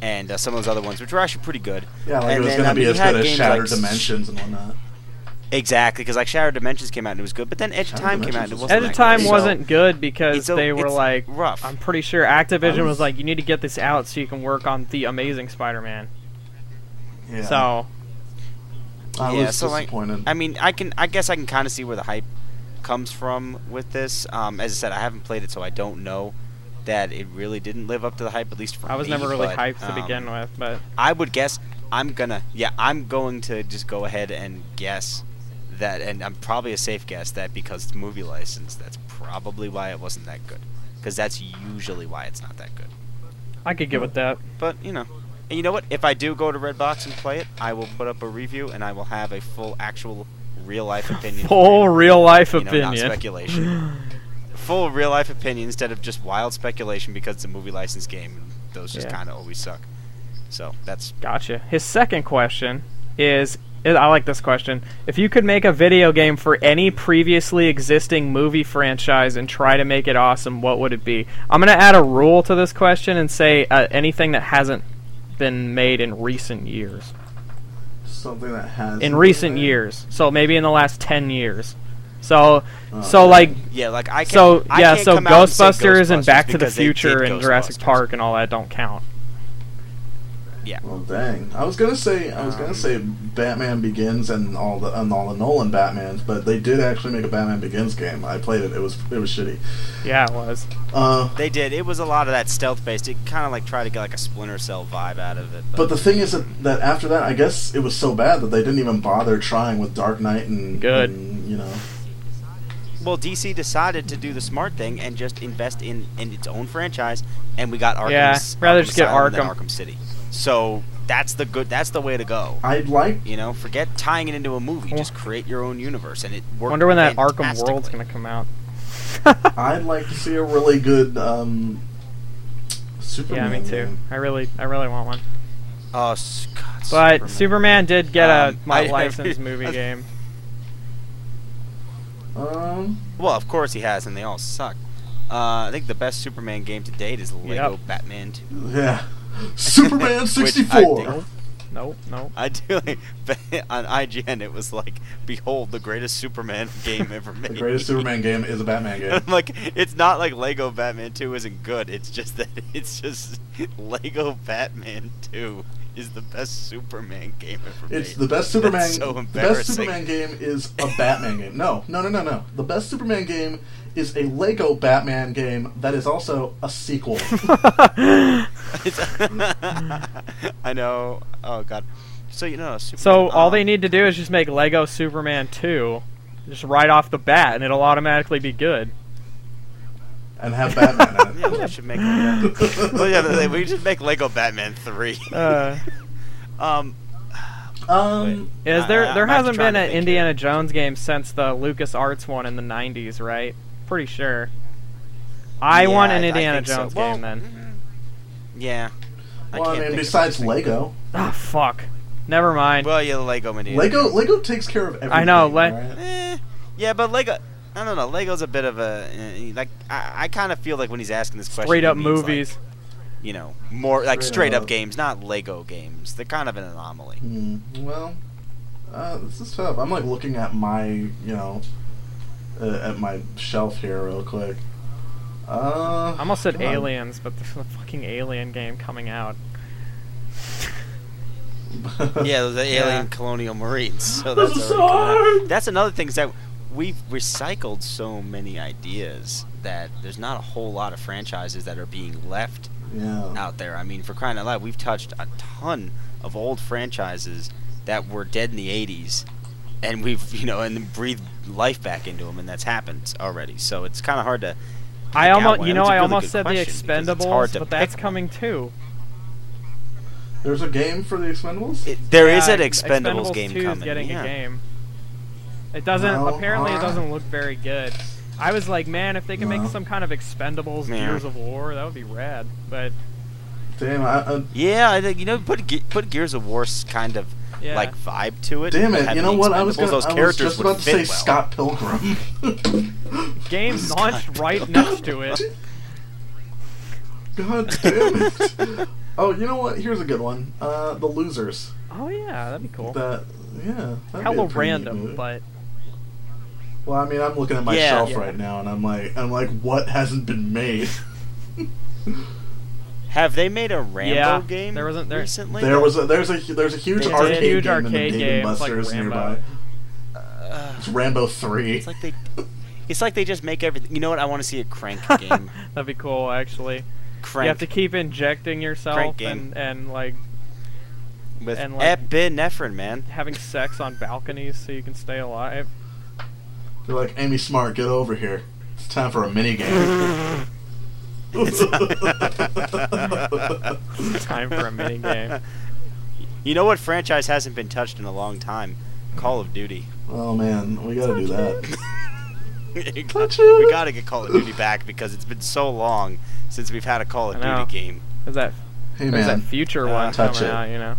And uh, some of those other ones, which were actually pretty good. Yeah, like and it was then, going to I be mean, you as good as games Shattered like S- Dimensions and whatnot. Exactly, because like Shattered Dimensions came out and it was good, but then Edge of Shattered Time came out and it was wasn't Edge of Time great. wasn't good because a- they were like rough. I'm pretty sure Activision I was was- like you need to get this out so you can work on the Amazing Spider-Man. Yeah. So I yeah, was so like, disappointed. I mean, I can, I guess I can kind of see where the hype comes from with this. Um, as I said, I haven't played it, so I don't know that it really didn't live up to the hype, at least for I was me, never really but, hyped to um, begin with, but I would guess I'm gonna, yeah, I'm going to just go ahead and guess that, and I'm probably a safe guess that because it's movie license, that's probably why it wasn't that good. Because that's usually why it's not that good. I could get with that. But you know, and you know what? If I do go to Redbox and play it, I will put up a review and I will have a full actual real life opinion. Full real life you know, not speculation. <gasps> Full real life opinion instead of just wild speculation because it's a movie license game. And those just Yeah. kind of always suck. So that's Gotcha. His second question is I like this question. If you could make a video game for any previously existing movie franchise and try to make it awesome, what would it be? I'm going to add a rule to this question and say uh, anything that hasn't been made in recent years. Something that has In recent years. So maybe in the last 10 years. So Oh, so like yeah. Like I can. so I yeah, can't so come out and Ghostbusters and Back to the because they did Future and Jurassic Park and all that don't count. Yeah. Well, dang. I was gonna say I was gonna Um, say Batman Begins and all the and all the Nolan Batmans, but they did actually make a Batman Begins game. I played it. It was it was shitty. Yeah, it was. Uh, They did. It was a lot of that stealth based. It kind of like tried to get like a Splinter Cell vibe out of it. but the thing is that, that after that, I guess it was so bad that they didn't even bother trying with Dark Knight and Good. and, you know. well, DC decided to do the smart thing and just invest in in its own franchise, and we got Arkham. Yeah, rather just get Asylum than Arkham. Arkham City. So that's the good. That's the way to go. I'd like You know, forget tying it into a movie. Just create your own universe, and it worked. Wonder when that Arkham fantastically. World's going to come out. <laughs> I'd like to see a really good um, Yeah, Superman. me too. I really, I really want one. Oh, s- God, But Superman, did get Um, a my I- licensed <laughs> movie game. Um, Well, of course he has, and they all suck. Uh, I think the best Superman game to date is Lego Yep. Batman 2. yeah, <laughs> Superman Which I sixty four. No, Nope, nope. I do like <laughs> on IGN. It was like, "Behold, the greatest Superman game ever <laughs> made." The greatest Superman game is a Batman game. I'm like, it's not like Lego Batman 2 isn't good. It's just that it's just Lego Batman 2 is the best Superman game ever made. It's the best Superman. That's so the best. Superman game is a Batman game. No, no, no, no, no. The best Superman game is a Lego Batman game that is also a sequel. <laughs> I know. Oh god. So you know, Superman, So all they um, need to do is just make Lego Superman 2, just right off the bat, and it'll automatically be good. And have Batman in <laughs> Yeah, it. we should make. <laughs> well, yeah, they- we should make Lego Batman 3. Uh, <laughs> um. Um, is I- there I- there I'm hasn't trying been to an think Indiana here. Jones game since the Lucas Arts one in the 90s, right? Pretty sure. I yeah, want an I- I Indiana think so. Jones Well, game then. mm, Yeah. well, I, can't mean, think of besides anything. Lego, Ah, fuck. Never mind. Well, yeah, Lego Indiana Lego Lego takes care of everything. I know, Le- right? Eh, yeah, but Lego. I don't know. Lego's a bit of a eh, like. I, I kind of feel like when he's asking this question, Straight up he means, like, movies. you know, more like Straight straight up up. games, not Lego games. They're kind of an anomaly. Hmm, well, uh, this is tough. I'm like looking at my, you know, uh, at my shelf here real quick. Uh, I almost said come on. Aliens, but there's a fucking Alien game coming out. <laughs> yeah, the are <laughs> Yeah. alien colonial marines. So This that's is so already coming out. hard. That's another thing is that we've recycled so many ideas that there's not a whole lot of franchises that are being left yeah. out there. I mean, for crying out loud, we've touched a ton of old franchises that were dead in the '80s, and we've you know and breathed life back into them, and that's happened already. So it's kind of hard to. I almost, you know, I really almost said the question because it's hard Expendables, to but that's pick coming one. too. There's a game for the Expendables. It, there is Yeah, an Expendables, Expendables game 2 coming. is getting yeah. a game. It doesn't. Well, apparently, it doesn't look very good. I was like, man, if they can Well. make some kind of Expendables Yeah. Gears of War, that would be rad. But Damn, I, uh, Yeah, I think you know put Ge- put Gears of War's kind of yeah, like vibe to it. damn it! You know what? I was gonna. those I was just about to say well. Scott Pilgrim. <laughs> game <laughs> Scott launched right next to it. God damn it! <laughs> oh, you know what? Here's a good one. Uh, the Losers. Oh yeah, that'd be cool. That yeah. that'd Hella random, but Well, I mean, I'm looking at my Yeah. shelf Yeah. right now, and I'm like, I'm like, what hasn't been made? <laughs> Have they made a Rambo Yeah, game there wasn't- there- recently? there was a there's a there's a huge They did. arcade Huge game in the arcade Dave game, and it's like Buster's Rambo. nearby. Uh, It's Rambo Three. it's like they, it's like they just make everything. You know what? I want to see a crank <laughs> game. that'd be cool actually. Crank You have to keep injecting yourself and and like with and, like- epinephrine, man. having sex on balconies so you can stay alive. They're like, Amy Smart, get over here. It's time for a mini game. <laughs> Time for a mini game. You know what franchise hasn't been touched in a long time? Call of Duty. Oh man, we gotta do that. we <laughs> Touch it. gotta get Call of Duty back because it's been so long since we've had a Call of Duty game. Is that Hey there's that man, future Uh, one touch coming it. out, you know.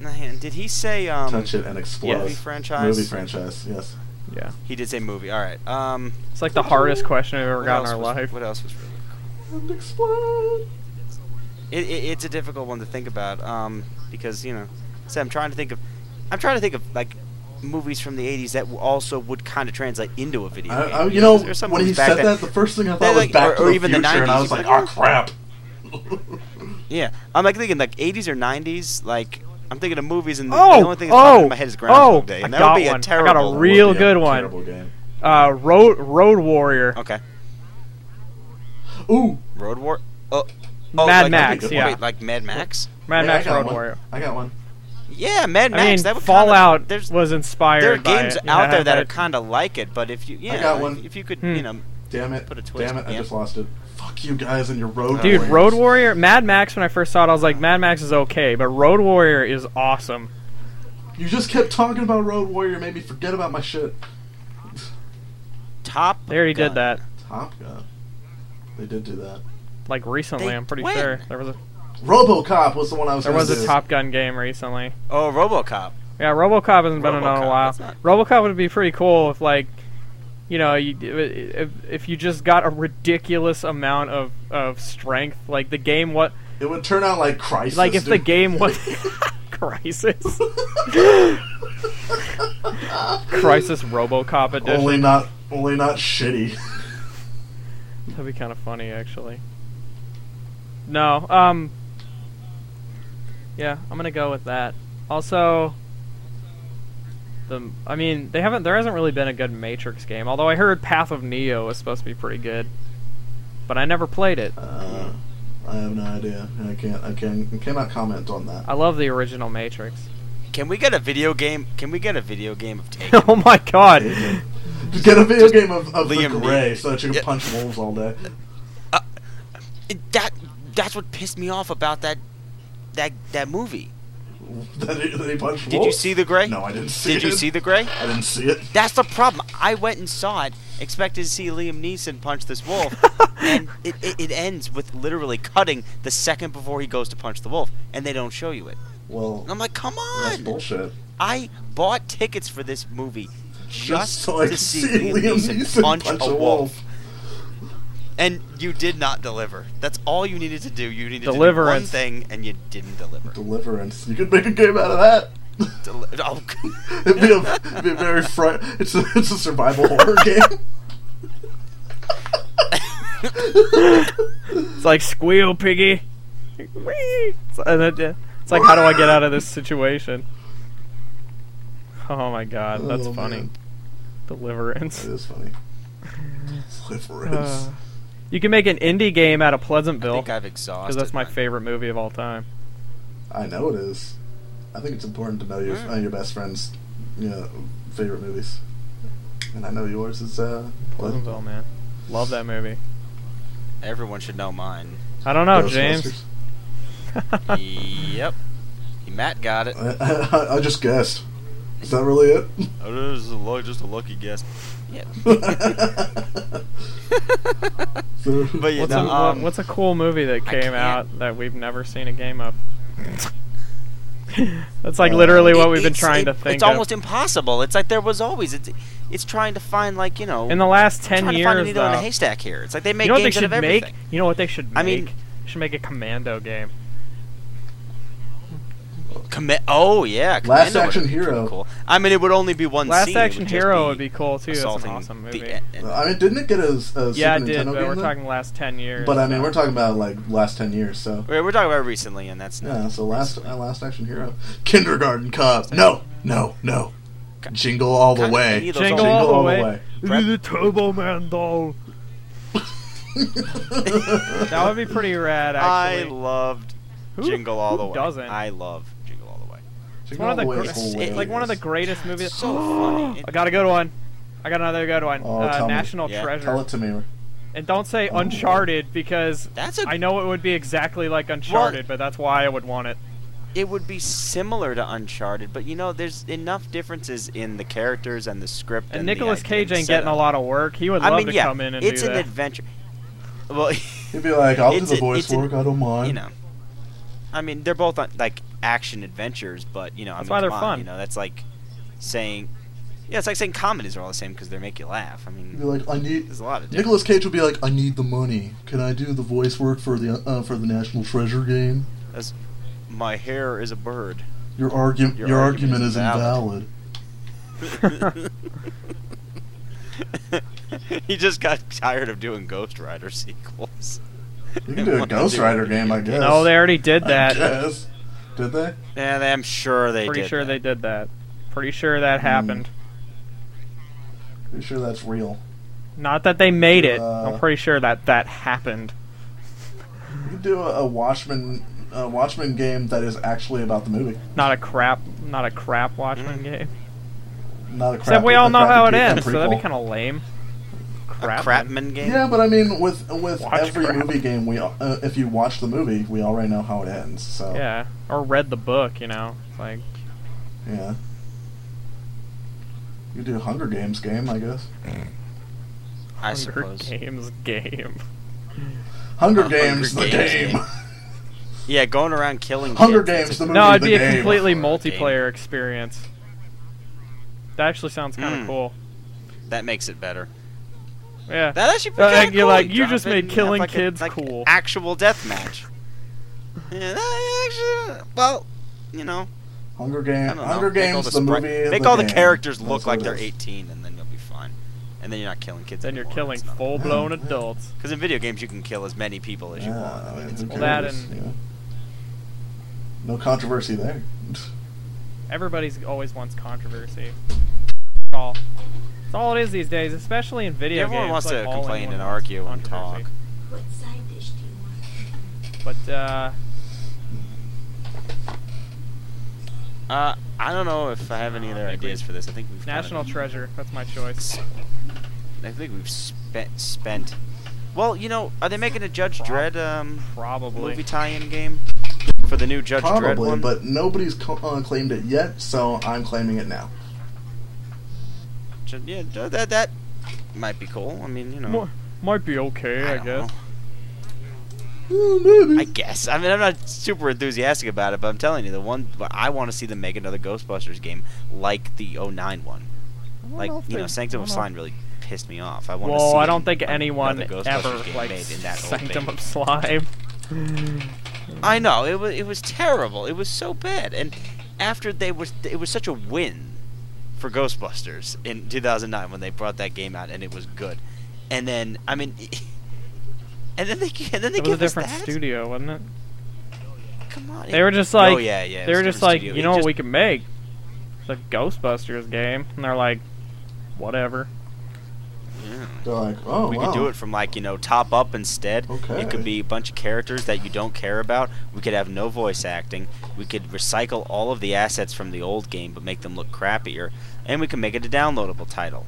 Man, did he say um? touch it and explode. Movie franchise. Movie franchise. Yes. Yeah. He did say movie. All right. Um. It's like the hardest question I've ever what got in our was- life. What else was really? And explode. It, it, it's a difficult one to think about. Um, because you know, so I'm trying to think of, I'm trying to think of like movies from the 80s that also would kind of translate into a video I, game. I, you know, There's when he said then- that, the first thing I They're thought was like- Back or- to or the even the Future, and I 90s, was like, like, oh crap. Yeah, I'm like thinking like 80s or 90s. Like I'm thinking of movies, and the, Oh, the only thing that's popping oh, in my head is Groundhog oh, Day, I and that got would be one. I a got a real Would a good one. Terrible game. Uh, Road Road Warrior. Okay, Ooh, Road War. Oh, oh, Mad like, Max, wait, yeah. like Mad Max. Mad yeah, Max Road one. Warrior. I got one. Yeah, Mad I Max. mean, that would Fallout Kinda, there's was inspired there are by games it. out Yeah, there that are kind of like it, but if you yeah, got if- one. if you could Hmm. you know Damn it. Put a twist, Damn it, I yeah. just lost it. Fuck you guys and your road Dude, warriors. Road Warrior, Mad Max. When I first saw it, I was like, Mad Max is okay, but Road Warrior is awesome. You just kept talking about Road Warrior, made me forget about my shit. Top. They already Gun. did that, Top Gun. They did do that. like recently. They- I'm pretty when? sure there was a RoboCop was the one I was. there gonna was a do. Top Gun game recently. Oh, RoboCop. Yeah, RoboCop hasn't been around in RoboCop, a while. that's not- RoboCop would be pretty cool if like, you know, you if, if you just got a ridiculous amount of, of strength, like the game what It would turn out like Crysis. like if the game was <laughs> <laughs> Crysis. Crysis RoboCop edition. only not, only not shitty. That'd be kind of funny, actually. No, um, yeah, I'm gonna go with that. Also, the I mean, they haven't. There hasn't really been a good Matrix game. Although I heard Path of Neo was supposed to be pretty good, but I never played it. Uh, I have no idea. I can't. I can. Cannot comment on that. I love the original Matrix. Can we get a video game? Can we get a video game of <laughs> Taken? oh my god! Just get a video game of, of the Liam Gray Neeson. so that you can Yeah. punch wolves all day. It- that that's what pissed me off about that that that movie. <laughs> that, he, that he punched Did you see The Gray? No, I didn't see Did it. you see The Gray? I didn't see it. That's the problem. I went and saw it, expected to see Liam Neeson punch this wolf, <laughs> and it, it, it ends with literally cutting the second before he goes to punch the wolf, and they don't show you it. Well, And I'm like, come that's on! bullshit. I bought tickets for this movie just, I to see, see Liam, Neeson, Neeson punch, punch a a wolf. wolf. And you did not deliver. That's all you needed to do. You needed Deliverance. to do one thing, and you didn't deliver. Deliverance. You could make a game out of that. Deli- oh, <laughs> it'd, be a, it'd be a very fright. It's a it's a survival horror game. <laughs> It's like squeal, piggy. It's, and it- it's like, how do I get out of this situation? Oh my god, that's Oh, funny. man. Deliverance. That is funny. <laughs> Deliverance. Uh, you can make an indie game out of I Pleasantville think I've exhausted. because that's my favorite movie of all time. I know it is. I think it's important to know your Mm. uh, your best friend's you know, favorite movies. And I know yours is uh Pleasantville, man, love that movie. Everyone should know mine. I don't know, James. <laughs> Yep. Matt got it. I, <laughs> I, I just guessed. Is that really it? Oh, this is just a lucky guess. Yeah. But <laughs> yeah, What's, no, a, um, what's a cool movie that came out that we've never seen a game of? <laughs> That's like Uh, literally what It- we've been trying it- to think It's of. almost impossible. It's like there was always. It's it's trying to find like you know. In the last ten trying to find a years, needle in a haystack here. It's like they make You know what they games out should of make? everything. You know what they should make? I mean- they should make a commando game. Commi- oh yeah, Last Commando would Action Hero. Cool. I mean, it would only be one. Last scene. Action Hero be would be cool too. That's an assaulting awesome the movie. en- en- I mean, didn't it get a, a yeah, Super it did, Nintendo but game we're then? talking last ten years. But I mean, so- we're talking about like last ten years. So We're, we're talking about recently, and that's yeah. So last uh, last Action Hero, Kindergarten Cop. No, no, no. Jingle all the way. any of Jingle old- all the way. Brad- the Turbo Man doll. <laughs> That would be pretty rad, Actually. <laughs> I actually. loved Who- Jingle All who the Way. doesn't? I love Jingle All the Way. It's one of the Jingle all gre- way is it's like one of the hilarious. greatest movies. so funny. I got a good one. I got another good one. Oh, uh. National Yeah. Treasure. Tell it to me. And don't say Oh. Uncharted because That's a I know it would be exactly like Uncharted, but that's why I would want it. it would be similar to Uncharted, but you know, there's enough differences in the characters and the script. And And, Nicolas the, Cage ain't getting a lot of work. He would I love mean, to yeah, come in and it's do an that. adventure. Well, He'd be like, "I'll do the voice a- work. I don't mind." you know. I mean, they're both uh, like action adventures, but you know, I That's mean, why they're on, fun. You know, that's like saying, yeah, it's like saying comedies are all the same because they make you laugh. I He'd be mean, like, "I need." there's a lot of. Nicolas Cage would be like, "I need the money. Can I do the voice work for the uh, for the National Treasure game? As my hair is a bird. Your argument Your your, argument argument, is is invalid." invalid." <laughs> he just got tired of doing Ghost Rider sequels. You can do a <laughs> Ghost Rider game, I games. guess. no, they already did I that. Guess. Did they? Yeah, they- I'm sure they Pretty did. sure that. they did that. Pretty sure that Hmm. happened. Pretty sure that's real. Not that they made it. Uh, I'm pretty sure that that happened. You could do a, a Watchmen a Watchmen game that is actually about the movie. Not a crap. Not a crap Watchmen Mm. game. Not a crap. Except we all know how it ends, so that'd be kind of lame. A Crap. Crapman game. Yeah, but I mean, with with Watch every crap. movie game, we uh, if you watch the movie, we already know how it ends. So Yeah, or read the book. You know, it's like yeah. You do a Hunger Games game, I guess. I Hunger suppose. Games game. Hunger A Games, Hunger the Games game. game. Yeah, going around killing. Hunger kids, Games, a- the No, movie, it'd the be a game. completely Game. multiplayer experience. That actually sounds kind of Mm. cool. That makes it better. Yeah. That actually Uh, pretty like, kinda you're like, you drop just made killing like a- kids like cool. Actual death match. Yeah, that actually, well, you know, Hunger I Game, don't. Hunger Make all Games, the, the, spri- movie. Make the all the characters look what like they're 18, and then you'll be fine. And then you're not killing kids. Then you're killing full blown adults. Because in video games, you can kill as many people as you Yeah, want. I I mean, mean, it's who Well, that and- you know? no controversy there. Everybody's always wants controversy. That's all. That's all it is these days, especially in video Everyone games. Everyone wants like, to complain and argue and talk. What side dish do you want? But uh, Uh, I don't know if I have any other ideas for this. I think we've kinda- National Treasure. That's my choice. I think we've spent spent. Well, you know, are they making a Judge Prob- Dredd um, Probably. movie tie-in game for the new Judge Dredd Probably, but nobody's co- uh, claimed it yet, so I'm claiming it now. Ju- yeah, that that might be cool. I mean, you know, Mo- might be okay, I, don't guess. know. Oh, maybe. I guess. I mean, I'm not super enthusiastic about it, but I'm telling you, the one I want to see them make another Ghostbusters game like the 09 one. Like know if you know, they- Sanctum of. Slime really pissed me off. I want to see. Well, I don't think anyone ever game likes made in that Sanctum of Slime. I know it was it was terrible. It was so bad. And after they was it was such a win for Ghostbusters in 2009 when they brought that game out and it was good. And then I mean, <laughs> and then they and then they It was a different that? studio, wasn't it? Come on, They were just oh, like, oh yeah, yeah. they were just like, studio. you know what we can make? It's a Ghostbusters game, and they're like, whatever. Yeah. They're like, oh, we wow. could do it from like you know top up instead. Okay. It could be a bunch of characters that you don't care about. We could have no voice acting. We could recycle all of the assets from the old game but make them look crappier, and we can make it a downloadable title.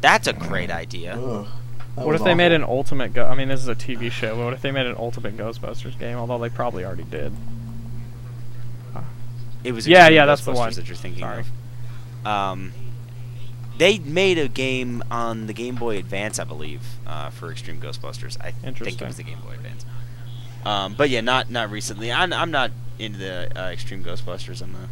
That's a great idea. Ugh, what if they made an ultimate? Go- I mean, this is a TV show. But what if they made an ultimate Ghostbusters game? Although they probably already did. It was Yeah, yeah, that's the Ghostbusters one. that you're thinking Sorry. of. Um, they made a game on the Game Boy Advance, I believe, uh, for Extreme Ghostbusters. I think it was the Game Boy Advance. Um, but yeah, not not recently. I'm, I'm not into the uh, Extreme Ghostbusters. I'm the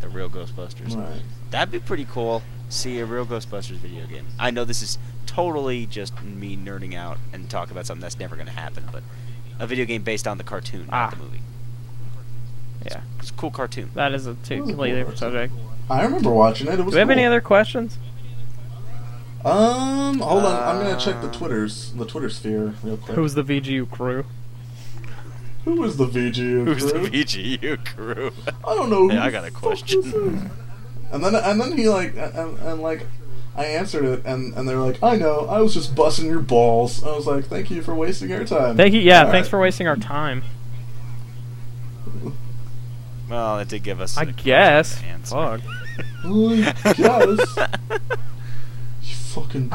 the real Ghostbusters. Right. That'd be pretty cool. See a real Ghostbusters video game. I know this is totally just me nerding out and talk about something that's never going to happen, but a video game based on the cartoon, Ah. not the movie. Yeah, It's a cool cartoon. that is a t- a completely different subject. I remember watching it. It was Do we have any other questions? Um, hold on. I'm gonna check the Uh, Twitters, the Twitter sphere, real quick. Who's the VGU crew? Who was the VGU Who's the crew? VGU crew? I don't know. Hey, who I got a question. And then and then he like and, and like I answered it and and they're like I know I was just busting your balls. I was like thank you for wasting your time. Thank you. Yeah, All thanks right. for wasting our time. Well, it did give us. I a guess. answer. Fuck. I guess. <laughs> You fucking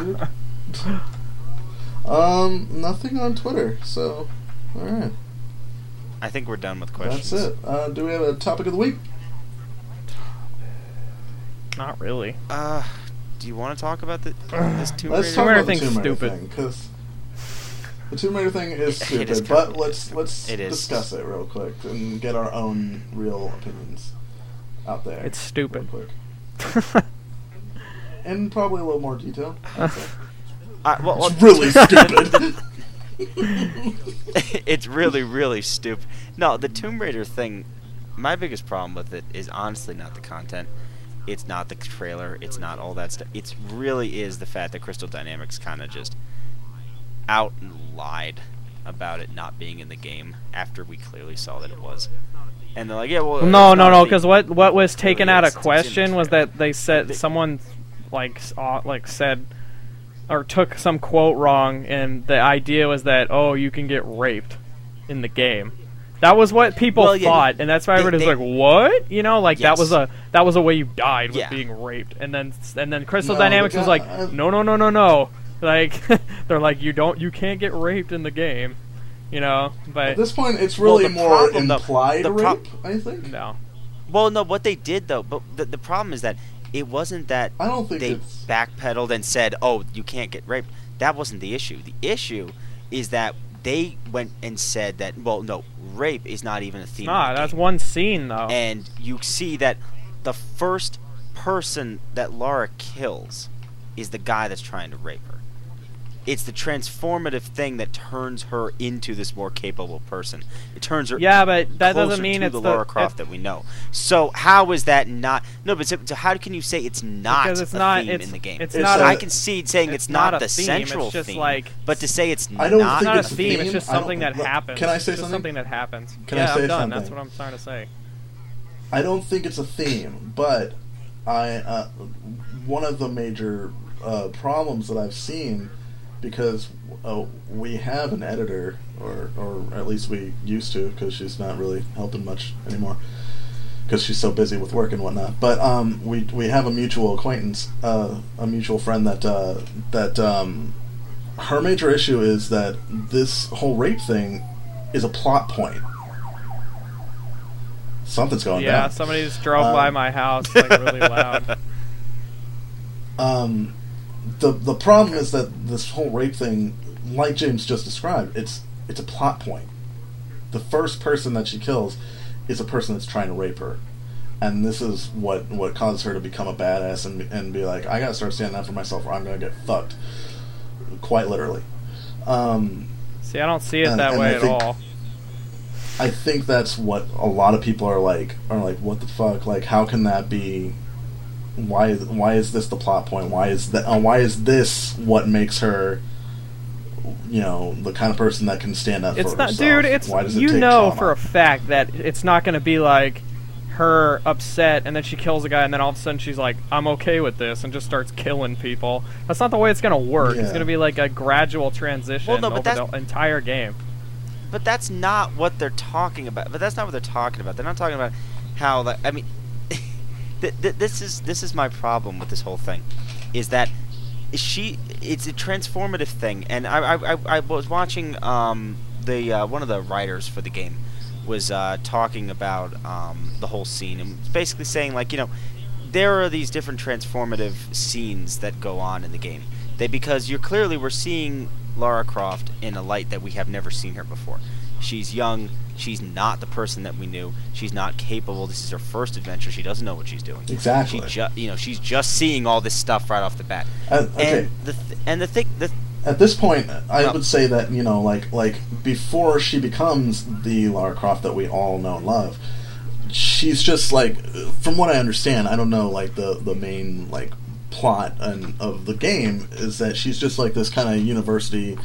dick. Um, nothing on Twitter. So, all right. I think we're done with questions. That's it. Uh, do we have a topic of the week? Not really. Uh, do you want to talk about the <sighs> this Tomb Let's talk about the thing's Tomb Raider thing because the Tomb Raider thing is <laughs> It stupid. is but let's let's it is. discuss it real quick and get our own real opinions out there. It's stupid. <laughs> Real. In probably a little more detail. I'd say. Uh, well, well, It's really <laughs> stupid. <laughs> it's really, really stupid. No, the Tomb Raider thing. My biggest problem with it is honestly not the content. It's not the trailer. It's not all that stuff. It really is the fact that Crystal Dynamics kind of just out and lied about it not being in the game after we clearly saw that it was. And they're like, yeah, well, Well, no, no, no. Because what what was taken Really out of It's in the question was that they said They- someone like uh, like said or took some quote wrong, and the idea was that oh, you can get raped in the game. That was what people Well, yeah, thought, and that's why they- everybody's they- like, "What?" You know, like that was a that was a way you died was Yeah. being raped, and then and then Crystal No, Dynamics the was like, "No, no, no, no, no." Like <laughs> they're like, "You don't, you can't get raped in the game," you know. But At this point, it's really the more problem, though- implied the pro- rape. I think. no, Well, no, what they did though, but the, the problem is that it wasn't that I don't think they it's. backpedaled and said, "Oh, you can't get raped." That wasn't the issue. The issue is that they went and said that, well, no, rape is not even a theme. in nah, that's game. one scene though. And you see that the first person that Laura kills is the guy that's trying to rape her. It's the transformative thing that turns her into this more capable person. It turns her Yeah, but that closer doesn't mean to it's the the- Laura Croft it- that we know. So how is that not? No, but so, so how can you say it's not Because it's a not- theme it's- in the game? it's It's not. a- a- I can see saying it's, it's not, not a the theme, central it's just theme, like- but to say it's I don't not, It's not a it's a theme. It's just something that look, happens. can I It's say just something? something that happens. Can yeah, I say I'm done. That's what I'm trying to say. I don't think it's a theme, but I uh, one of the major uh, problems that I've seen because uh, we have an editor, or or at least we used to, because she's not really helping much anymore, because she's so busy with work and whatnot. But um, we we have a mutual acquaintance, uh, a mutual friend that uh, that um, her major issue is that this whole rape thing is a plot point. Something's going yeah, down. somebody just drove by Um, my house like really <laughs> loud. Um, the the problem is that this whole rape thing, like James just described, it's it's a plot point. The first person that she kills is a person that's trying to rape her, and this is what what causes her to become a badass and and be like, I gotta start standing up for myself, or I'm gonna get fucked. Quite literally. Um, See, I don't see it And- that and way I at think- all. I think that's what a lot of people are like. Are like, what the fuck? Like, how can that be? Why? Why is this the plot point? Why is that? Uh, why is this what makes her? You know, the kind of person that can stand up It's for not, herself. dude. It's why does it you know trauma? for a fact that it's not going to be like her upset and then she kills a guy and then all of a sudden she's like, "I'm okay with this," and just starts killing people. That's not the way it's going to work. It's going to be like a gradual transition Well, no, but over that's- the entire game. But that's not what they're talking about. But that's not what they're talking about. They're not talking about how like I mean, th- th- this is this is my problem with this whole thing, is that she it's a transformative thing. And I I, I, was watching um the uh, one of the writers for the game was uh, talking about um, the whole scene and basically saying like you know there are these different transformative scenes that go on in the game. They because you're clearly we're seeing Lara Croft in a light that we have never seen her before. She's young. She's not the person that we knew. She's not capable. This is her first adventure. She doesn't know what she's doing. Exactly. She ju- you know she's just seeing all this stuff right off the bat. Uh, okay. And the th- and the thing the At this point, I Well- would say that you know, like like before she becomes the Lara Croft that we all know and love, she's just like, from what I understand, I don't know, like the the main like plot and of the game is that she's just like this kind of university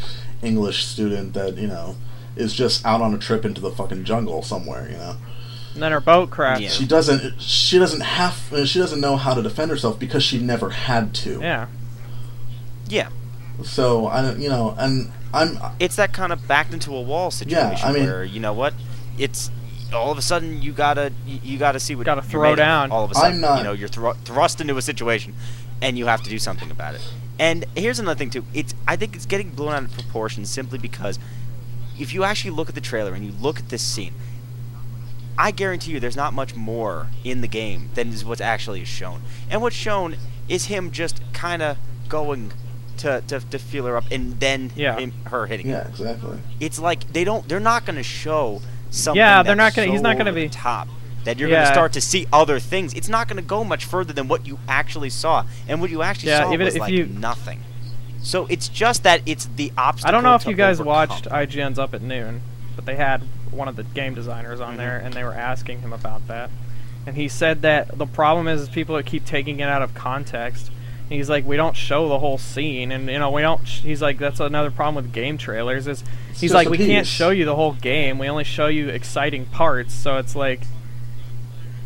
English student that you know is just out on a trip into the fucking jungle somewhere, you know. And then her boat crashes. Yeah. She doesn't she doesn't have uh, she doesn't know how to defend herself because she never had to. Yeah. yeah So I don't, you know, and I'm uh, it's that kind of backed into a wall situation yeah, I mean- where you know what it's all of a sudden you gotta you, you gotta see what Gotta you're throw made of. down. all of a I'm sudden not- you know you're thro- thrust into a situation and you have to do something about it and here's another thing too it's i think it's getting blown out of proportion simply because if you actually look at the trailer and you look at this scene, I guarantee you there's not much more in the game than is what's actually shown. And what's shown is him just kind of going to, to, to feel her up and then Yeah. him, her hitting Yeah, him. exactly. It's like they don't they're not going to show something Yeah, they're that's not gonna- he's not gonna be- top that you're going to start to see other things. It's not going to go much further than what you actually saw. And what you actually Yeah, saw even was if like you- nothing. So it's just that it's the obstacle I don't know if you guys overcome. watched IGN's Up at Noon, but they had one of the game designers on Mhm. there, and they were asking him about that. And he said that the problem is people that keep taking it out of context. And he's like, we don't show the whole scene, and you know, we don't. Sh-. He's like, that's another problem with game trailers. Is It's he's like, a we can't show you the whole game. We only show you exciting parts. So it's like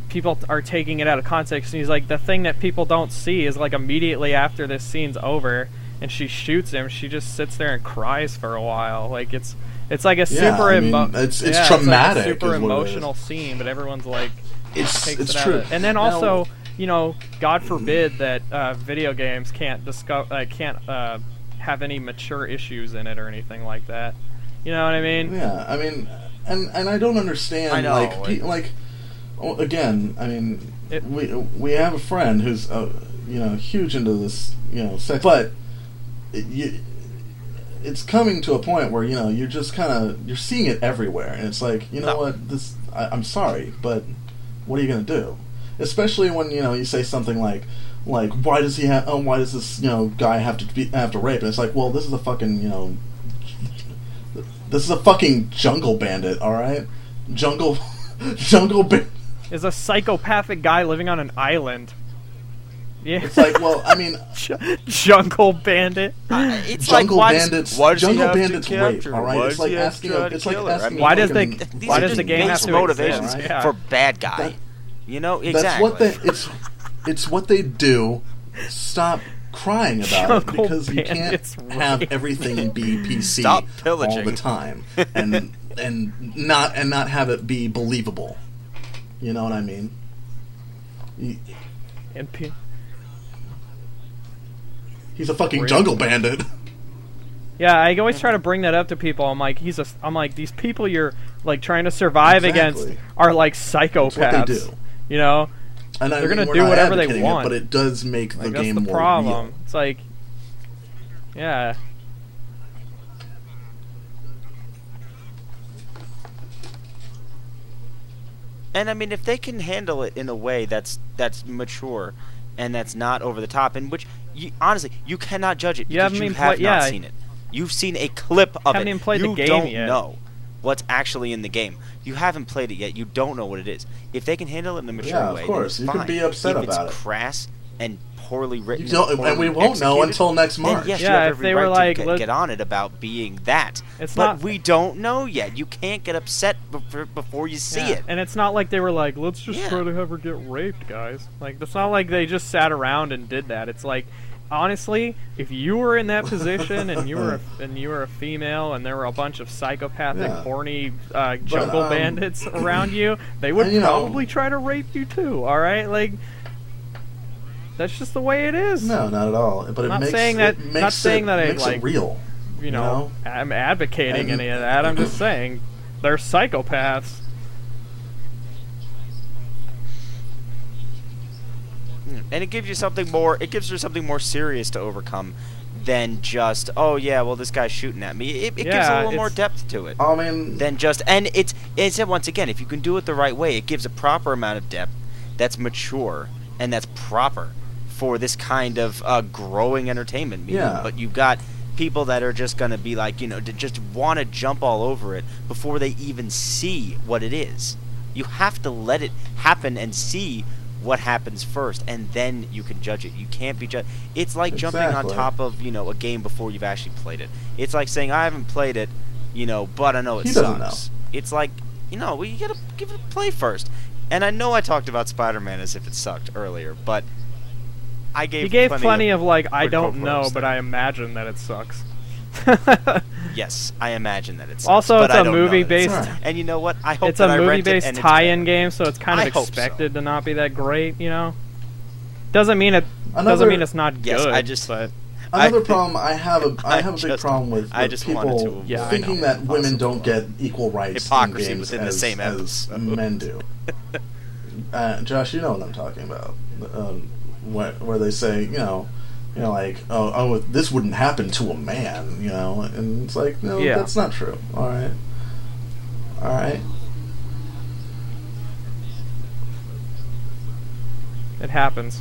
people are taking it out of context. And he's like, the thing that people don't see is like immediately after this scene's over and she shoots him, she just sits there and cries for a while. Like it's it's like a Yeah, super I mean, emo- it's- it's yeah, traumatic It's like a super emotional scene, but everyone's like It's takes it's it out true. of it. And then Now- also, you know, God forbid that uh, video games can't discover, uh, can't uh, have any mature issues in it or anything like that. You know what I mean? Yeah, I mean, and and I don't understand. I know, like, pe- like- like, again, I mean, It- we we have a friend who's uh, you know huge into this, you know, sex, but it, you, it's coming to a point where you know you're just kind of you're seeing it everywhere, and it's like, you know No. what, this I, I'm sorry, but what are you gonna do? Especially when you know you say something like. Like why does he have? Oh, why does this you know guy have to be have to rape? And it's like, well, this is a fucking you know this is a fucking jungle bandit, all right? Jungle, <laughs> jungle bandit. Is a psychopathic guy living on an island. Yeah. It's like, well, I mean, <laughs> jungle bandit. Uh, it's jungle like why does- bandits. why does jungle bandits rape, capture all her? right? Why it's does like he have to asking. A, it's like kill? I asking. mean, Why does the- fucking- why does the game have base motivations exist? Yeah. for bad guy? That- you know exactly. That's what they. It's it's what they do. Stop crying about it because you can't bandits have everything be PC Stop all pillaging. the time <laughs> and and not and not have it be believable. You know what I mean? He- And P- He's a fucking Rape. jungle bandit. yeah, I always try to bring that up to people. I'm like, he's a. I'm like, these people you're like trying to survive against are like psychopaths. what they do. You know, And They're mean, gonna do whatever they advocating it, want. but it does make the like that's game the more problem. real. It's like, yeah, And I mean, if they can handle it in a way that's that's mature and that's not over the top, and which you, honestly you cannot judge it You because haven't you even have play- not yeah. seen it. You've seen a clip of Haven't it. even played the you game don't yet. know what's actually in the game. You haven't played it yet. You don't know what it is. If they can handle it in a mature Yeah, of way, then course. it's You can fine. be upset if about it's it. crass and poorly written, You don't, and poorly we won't know until next then March. yes, you Yeah, have if every they right were to like, get, let- get on it about being that. It's but not- we don't know yet. You can't get upset before, before you see yeah. it. And it's not like they were like, let's just Yeah. try to have her get raped, guys. Like, it's not like they just sat around and did that. It's like, honestly, if you were in that position and you were a, <laughs> and you were a female and there were a bunch of psychopathic, Yeah. horny uh, jungle um, bandits around you, they <clears throat> would and, you know- probably try to rape you too. All right, like. That's just the way it is. No, not at all. But it Not makes saying that- it not makes saying it, that I, makes like, it real. you know, I'm advocating any of that. I'm just saying they're psychopaths. Hmm. and it gives you something more it gives you something more serious to overcome than just oh yeah well this guy's shooting at me it, it gives a little more depth to it I mean, than just and it's it's once again if you can do it the right way it gives a proper amount of depth that's mature and that's proper for this kind of uh, growing entertainment medium. Yeah. but you've got people that are just gonna be like you know to just want to jump all over it before they even see what it is. You have to let it happen and see what happens first and then you can judge it. You can't be judged it's like jumping on top of you know a game before you've actually played it. It's like saying i haven't played it you know but i know it He sucks. It's like you know well, you gotta give it a play first. And i know i talked about spider-man as if it sucked earlier but i gave You gave plenty, plenty of like, I don't know, but. I imagine that it sucks. <laughs> yes i imagine that it's Also, but it's I a don't movie that it based- sucks. and you know what i hope it's that a I rent it movie-based and tie-in bad. game, so it's kind of I hope so. expected to not be that great. You know, doesn't mean it Another- doesn't mean it's not Yes, good. I just- but Another I- problem I have a I <laughs> I have a big just- problem with, I just people to avoid Yeah, I thinking know. that women don't get equal rights Hypocrisy in games within the as, same as men do. <laughs> uh, Josh, you know what I'm talking about. Um, where, where they say, you know, you know, like, oh, oh, this wouldn't happen to a man, you know, and it's like, no, Yeah. that's not true. All right, all right. It happens.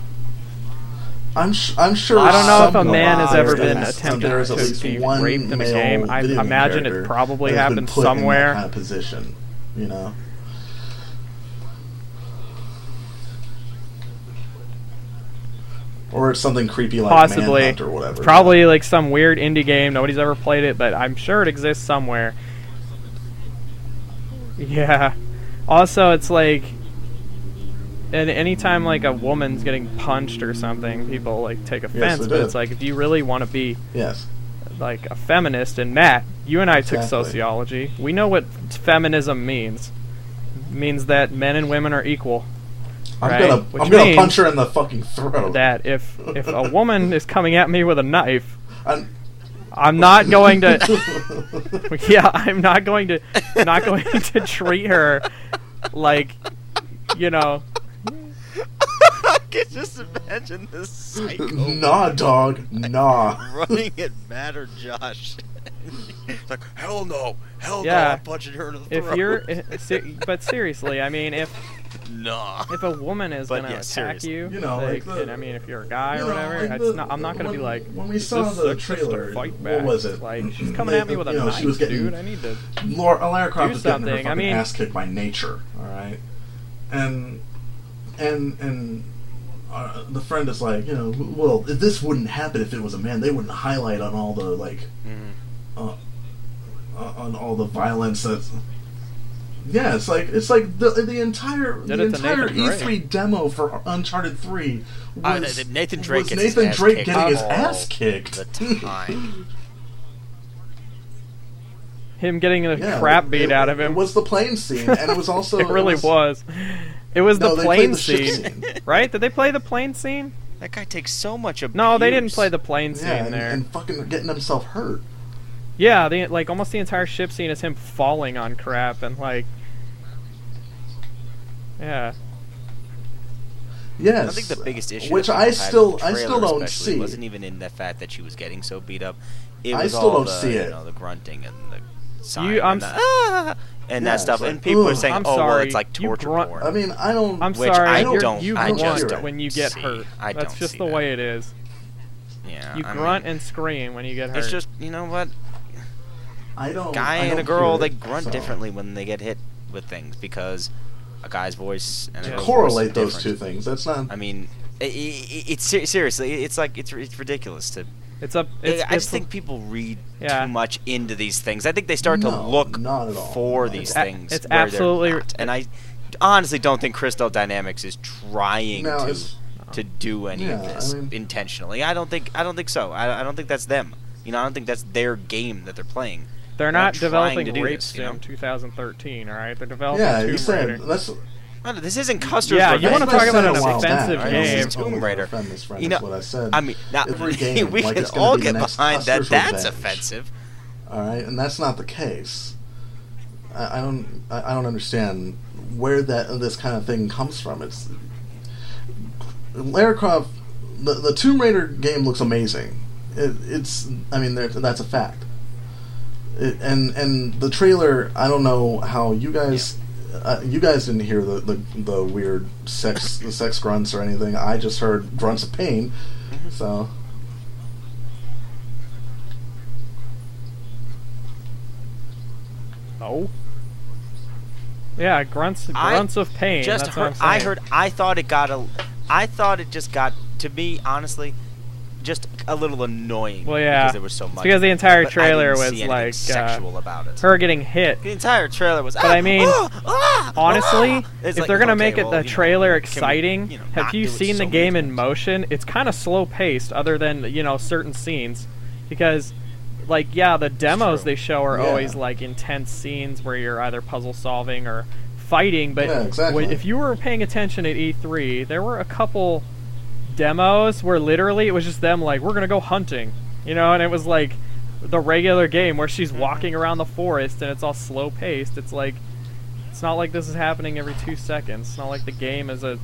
I'm sh- I'm sure. I don't know if a man has ever been attempted there is at to least be one raped in a game. I imagine it probably happened put in that somewhere. kind of position, you know. Or something creepy like Possibly. Manhunt or whatever. Probably like some weird indie game. Nobody's ever played it, but I'm sure it exists somewhere. Yeah. Also, it's like, and anytime like a woman's getting punched or something, people like take offense. they but do. it's like if you really want to be Yes. like a feminist, and Matt, you and I took sociology. We know what feminism means. It means that men and women are equal. I'm Right, gonna which I'm gonna punch her in the fucking throat. That if if a woman is coming at me with a knife, I'm- I'm not going to. <laughs> yeah, I'm not going to not going <laughs> to treat her like you know. I can just imagine this psycho nah, dog. Nah. running at Matt or Josh. it's <laughs> like, hell no, hell Yeah. no, I'm punching her in the throat. If you're, eh, but seriously, I mean, if nah. if a woman is But gonna yeah, attack seriously. you, You know, like, like the- and I mean, if you're a guy You or know, whatever, like it's the- not, I'm not gonna when, be like. when we saw the a- just a trailer. fight what was it? Like she's coming They- at me with a know, knife, she was getting, dude. I need to. Laura, Lara Croft Do was getting her something. I fucking mean- ass kicked by nature. All right, and and and uh, the friend is like, you know, well, this wouldn't happen if it was a man. They wouldn't highlight on all the like, uh, uh, on all the violence that's. Yeah, it's like it's like the the entire Did the entire E3 demo for Uncharted 3 Uh, was th- Nathan Drake was gets his Nathan Drake getting his ass kicked the time. <laughs> Him getting the Yeah, crap it- beat out of him. It was the plane scene, and it was <laughs> also it really was. was. It was No, the plane the scene, scene. <laughs> right? Did they play the plane scene? That guy takes so much abuse. No, they didn't play the plane scene Yeah, and, there. and fucking getting himself hurt. Yeah, the, like almost the entire ship scene is him falling on crap and like, yeah. Yes, I think the biggest issue, which I still, I still don't see. wasn't even in the fact that she was getting so beat up. It I still all don't the, see you it. know, the grunting and the sighing You- I'm and, the, ah, and Yeah, that stuff. like, and people are saying, I'm "Oh, well, it's like torture grunt- porn." I mean, I don't. I'm Which sorry, I you're- don't- you I grunt just when you get see. hurt. I That's don't just see the that. way it is. yeah, You I grunt mean, and scream when you get hurt. It's just you know what, I don't. guy I and a don't girl they grunt so. differently when they get hit with things because a guy's voice and a Yeah. girl's Correlate voice those is two things. That's not. I mean, i i i- it's ser- seriously, it's like it's it's ridiculous to. it's up. It's, I it's just think people read Yeah. too much into these things. I think they start to look not at all. for Not these at all. things. It's where absolutely- not. and I honestly don't think Crystal Dynamics is trying No, to to do any of Yeah, I this mean- intentionally. I don't think I don't think so. I, I don't think that's them. You know, I don't think that's their game that they're playing. They're not not developing to do Rape this, you know? 2013. All right, they're developing yeah, Tomb you said Raider. that's. Well, this isn't Custer's Yeah, you wanna talk about said an a while back. offensive I game. always told Tomb Raider. friend this You is know, what I said. I mean, now <laughs> every game, we like can all get next behind that. Custer's That's Revenge. offensive. All right, and that's not the case. I, I don't. I, I don't understand where that this kind of thing comes from. It's Lara Croft. The, the Tomb Raider game looks amazing. It, it's. I mean, that's a fact. It, and and the trailer. I don't know how you guys. Uh, you guys didn't hear the, the, the weird sex the sex grunts or anything. I just heard grunts of pain. So No. Yeah, grunts, I grunts of pain. Just that's what heard. I'm I heard. I thought it got a. I thought it just got to me honestly, just a little annoying. Well, yeah. because there was so It's much. because the entire but I trailer didn't was see anything like uh, sexual about it. her getting hit. The entire trailer was. But "Ah, I mean, ah, ah, Honestly, ah." If like, they're gonna okay, make it well, the you know, trailer we, exciting, you know, have you do it seen so the game in motion? It's kind of slow paced, other than you know certain scenes, because like yeah, the demos they show are Yeah. always like intense scenes where you're either puzzle solving or fighting. But Yeah, exactly. when- if you were paying attention at E3, there were a couple demos where literally it was just them like we're gonna go hunting, you know, and it was like the regular game where she's mm-hmm. walking around the forest and it's all slow paced. It's like it's not like this is happening every two seconds. It's not like the game is a.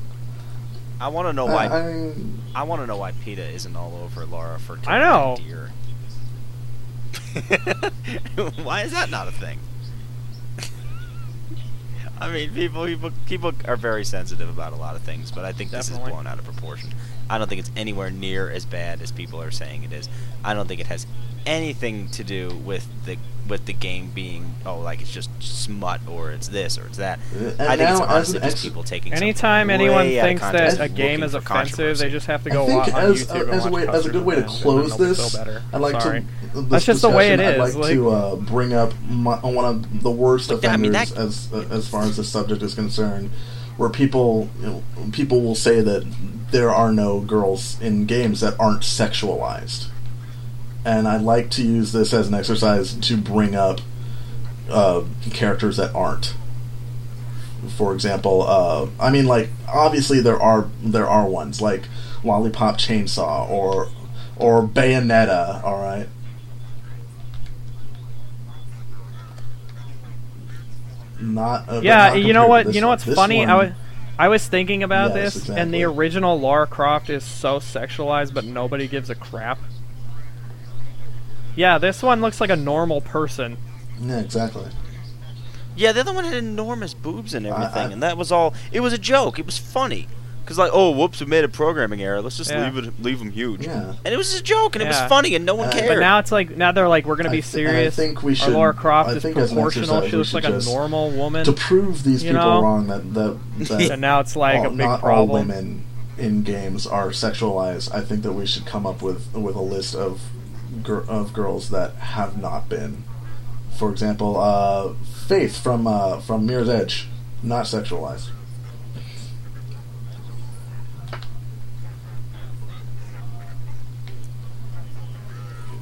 I want to know why. I mean, I want to know why PETA isn't all over Laura for I know. killing deer. <laughs> why is that not a thing? <laughs> I mean, people, people, people are very sensitive about a lot of things, but I think this is blown out of proportion. I don't think it's anywhere near as bad as people are saying it is. I don't think it has anything to do with the with the game being oh like it's just smut or it's this or it's that. And I think it's now, as honestly an just ex- people taking something Anytime way anyone out of thinks context that a game is offensive, they just have to go think wa- on as, YouTube uh, and as a way as a good way to close this. I'd like Sorry. to. That's just the way it discussion, I'd like, like- to uh, bring up my, one of the worst But, I mean, offenders that- as uh, as far as the subject is concerned, where people you know, people will say that there are no girls in games that aren't sexualized, and I'd like to use this as an exercise to bring up uh, characters that aren't. For example, uh, I mean, like obviously there are there are ones like Lollipop Chainsaw or or Bayonetta. All right. Not. Yeah, you know what? You know what's funny? one- I was I was thinking about Yes, this, and the original Lara Croft is so sexualized, but nobody gives a crap. Yeah, this one looks like a normal person. Yeah, exactly. Yeah, the other one had enormous boobs and everything, I- and that was all. It was a joke. It was funny. Cause like, oh, whoops, we made a programming error. Let's just Yeah. leave it, leave them huge. Yeah. And it was a joke, and it was funny, and no one Uh, cared. But now it's like now they're like we're gonna I be th- and I serious. think we Our should- Laura Croft I is think proportional. exercise, She we looks should like a normal woman. To prove these people know? wrong that that, <laughs> that and now it's like all- a big not problem. all women in games are sexualized. I think that we should come up with with a list of gir- of girls that have not been. For example, uh, Faith from uh, from Mirror's Edge, not sexualized.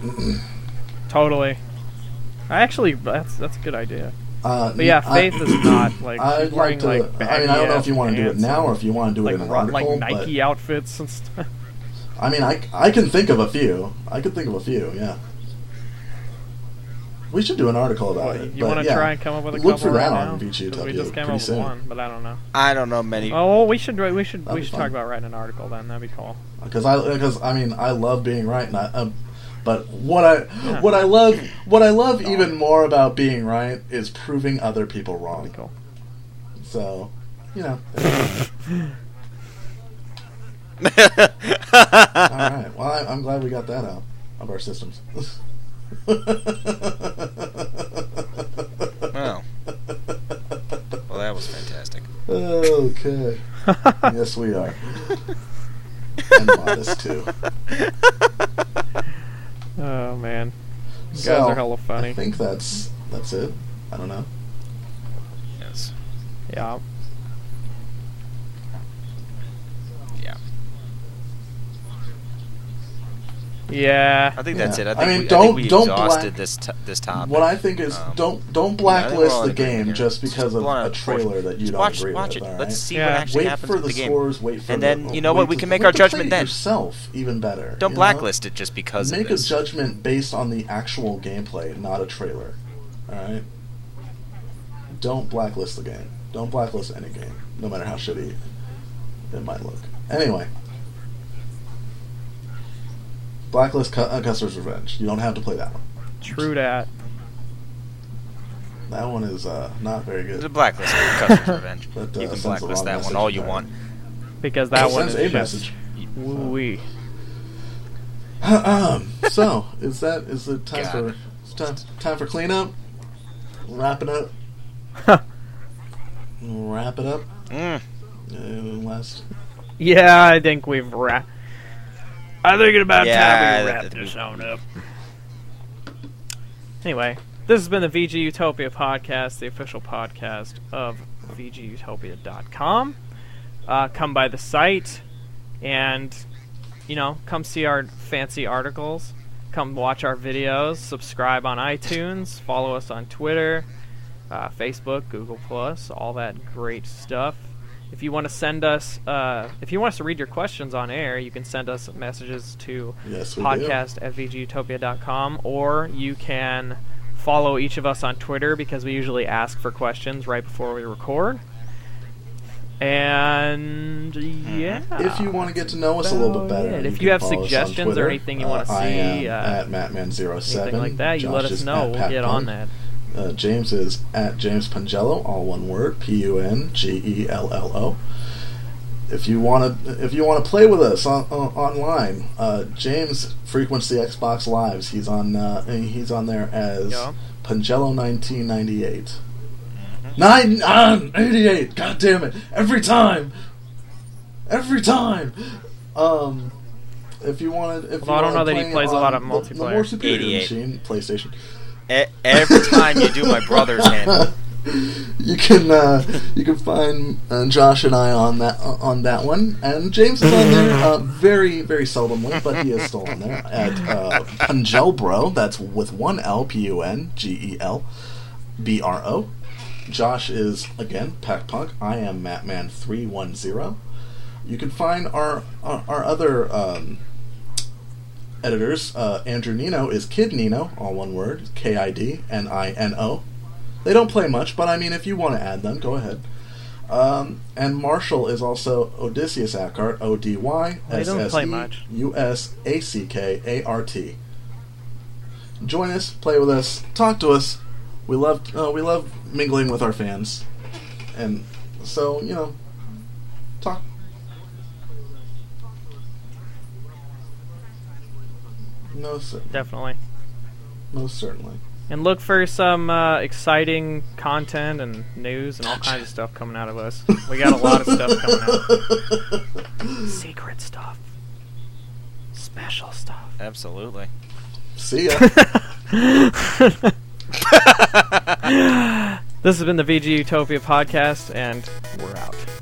<clears throat> Totally. I actually that's that's a good idea. Uh, But yeah, I- Faith is <clears throat> not like I'd like to. like I mean, I don't know if you want want to do it now or if you want to do like it in an ro- article. like Nike outfits and stuff. <laughs> I mean, I, I can think of a few. I could think of a few. Yeah. We should do an article about What, it. you want to yeah. try and come up with a Look couple for that right on now? VG 'Cause we Utopia just came pretty up with soon. one, but I don't know. I don't know many. Oh, well, we should we should That'd we should fun. talk about writing an article then. That'd be cool. because I because I mean I love being right, and I, um, but what I Yeah. what I love what I love even more about being right is proving other people wrong. cool. So, you know. <laughs> All right. Well, I, I'm glad we got that out of our systems. <laughs> Oh. Well, that was fantastic. Okay. <laughs> yes, we are. And modest too. Oh man, you So, guys are hella I funny. I think that's that's it. I don't know. Yes. Yeah. Yeah. Yeah. I think that's Yeah. it. I I mean, we, don't- think we don't exhausted black- this t- this topic. What I think is Um, don't don't yeah, I think we're blacklist all the game here. just because of a trailer that you don't watch, agree watch with. it. all Let's see Yeah. what actually Wait happens for with the the game. scores. Wait for And the, then, you know what, we can make our judgment then. Yourself even better. Don't you know? blacklist it just because Make of a judgment based on the actual gameplay, not a trailer. All right. Don't blacklist the game. Don't blacklist any game, no matter how shitty it might look. Anyway, blacklist Cu- uh, Custer's Revenge. You don't have to play that one. True that. That one is uh, not very good. The blacklist Custer's <laughs> Revenge. But, uh, you can blacklist that one all you there. want. Because that It one sends is a just message. woo-wee. um, so is that is it time God. for it's time time for cleanup? Wrap it up. Wrap it up. Mm. Uh, last. yeah, I think we've wrapped. I think it's about Yeah, time we wrap this on up. <laughs> Anyway, this has been the VG Utopia podcast, the official podcast of VGUtopia.com. Uh, come by the site and, you know, come see our fancy articles. Come watch our videos. Subscribe on iTunes. Follow us on Twitter, uh, Facebook, Google Plus, all that great stuff. If you want to send us, uh, if you want us to read your questions on air, you can send us messages to Yes, we do. podcast at vgutopia.com, or you can follow each of us on Twitter because we usually ask for questions right before we record. And yeah, If you want to get to know us a little bit better, it. If can you have follow us suggestions or anything you wanna Uh, I see, am uh, at Mattman07. anything like that, you Josh let us know. We'll Pat get Punk. on that. Uh, James is at James Pungello, all one word, P U N G E L L O. If you want to, if you want to play with us on, on online, uh, James frequents the Xbox Lives. He's on, uh, he's on there as Yeah. Pungello nineteen ninety eight. Nine uh, eighty eight. God damn it! Every time, every time. Um, if you wanted, if Although I don't know that he plays a lot on of the- the, multiplayer. more superior 88. machine, PlayStation. E- every time you do my brother's handle. <laughs> you can uh, you can find uh, Josh and I on that uh, on that one, and James is on there uh, very very seldomly, but he is still on there at uh, Pungelbro. That's with one L, P U N G E L B R O. Josh is again Pack Punk. I am Mattman three one zero. You can find our our, our other. Um, editors. Uh, Andrew Nino is Kid Nino, all one word, K I D N I N O. They don't play much, but I mean, if you want to add them, go ahead. Um, and Marshall is also Odysseus Ackart, O D Y S S E. U S A C K A R T. Join us, play with us, talk to us. We love uh, we love mingling with our fans, and so you know, talk. No, sir. Definitely. Most certainly. And look for some uh, exciting content and news and all kinds of stuff coming out of us. <laughs> We got a lot of stuff coming out. <laughs> Secret stuff. Special stuff. Absolutely. See ya. <laughs> this has been the VG Utopia podcast, and we're out.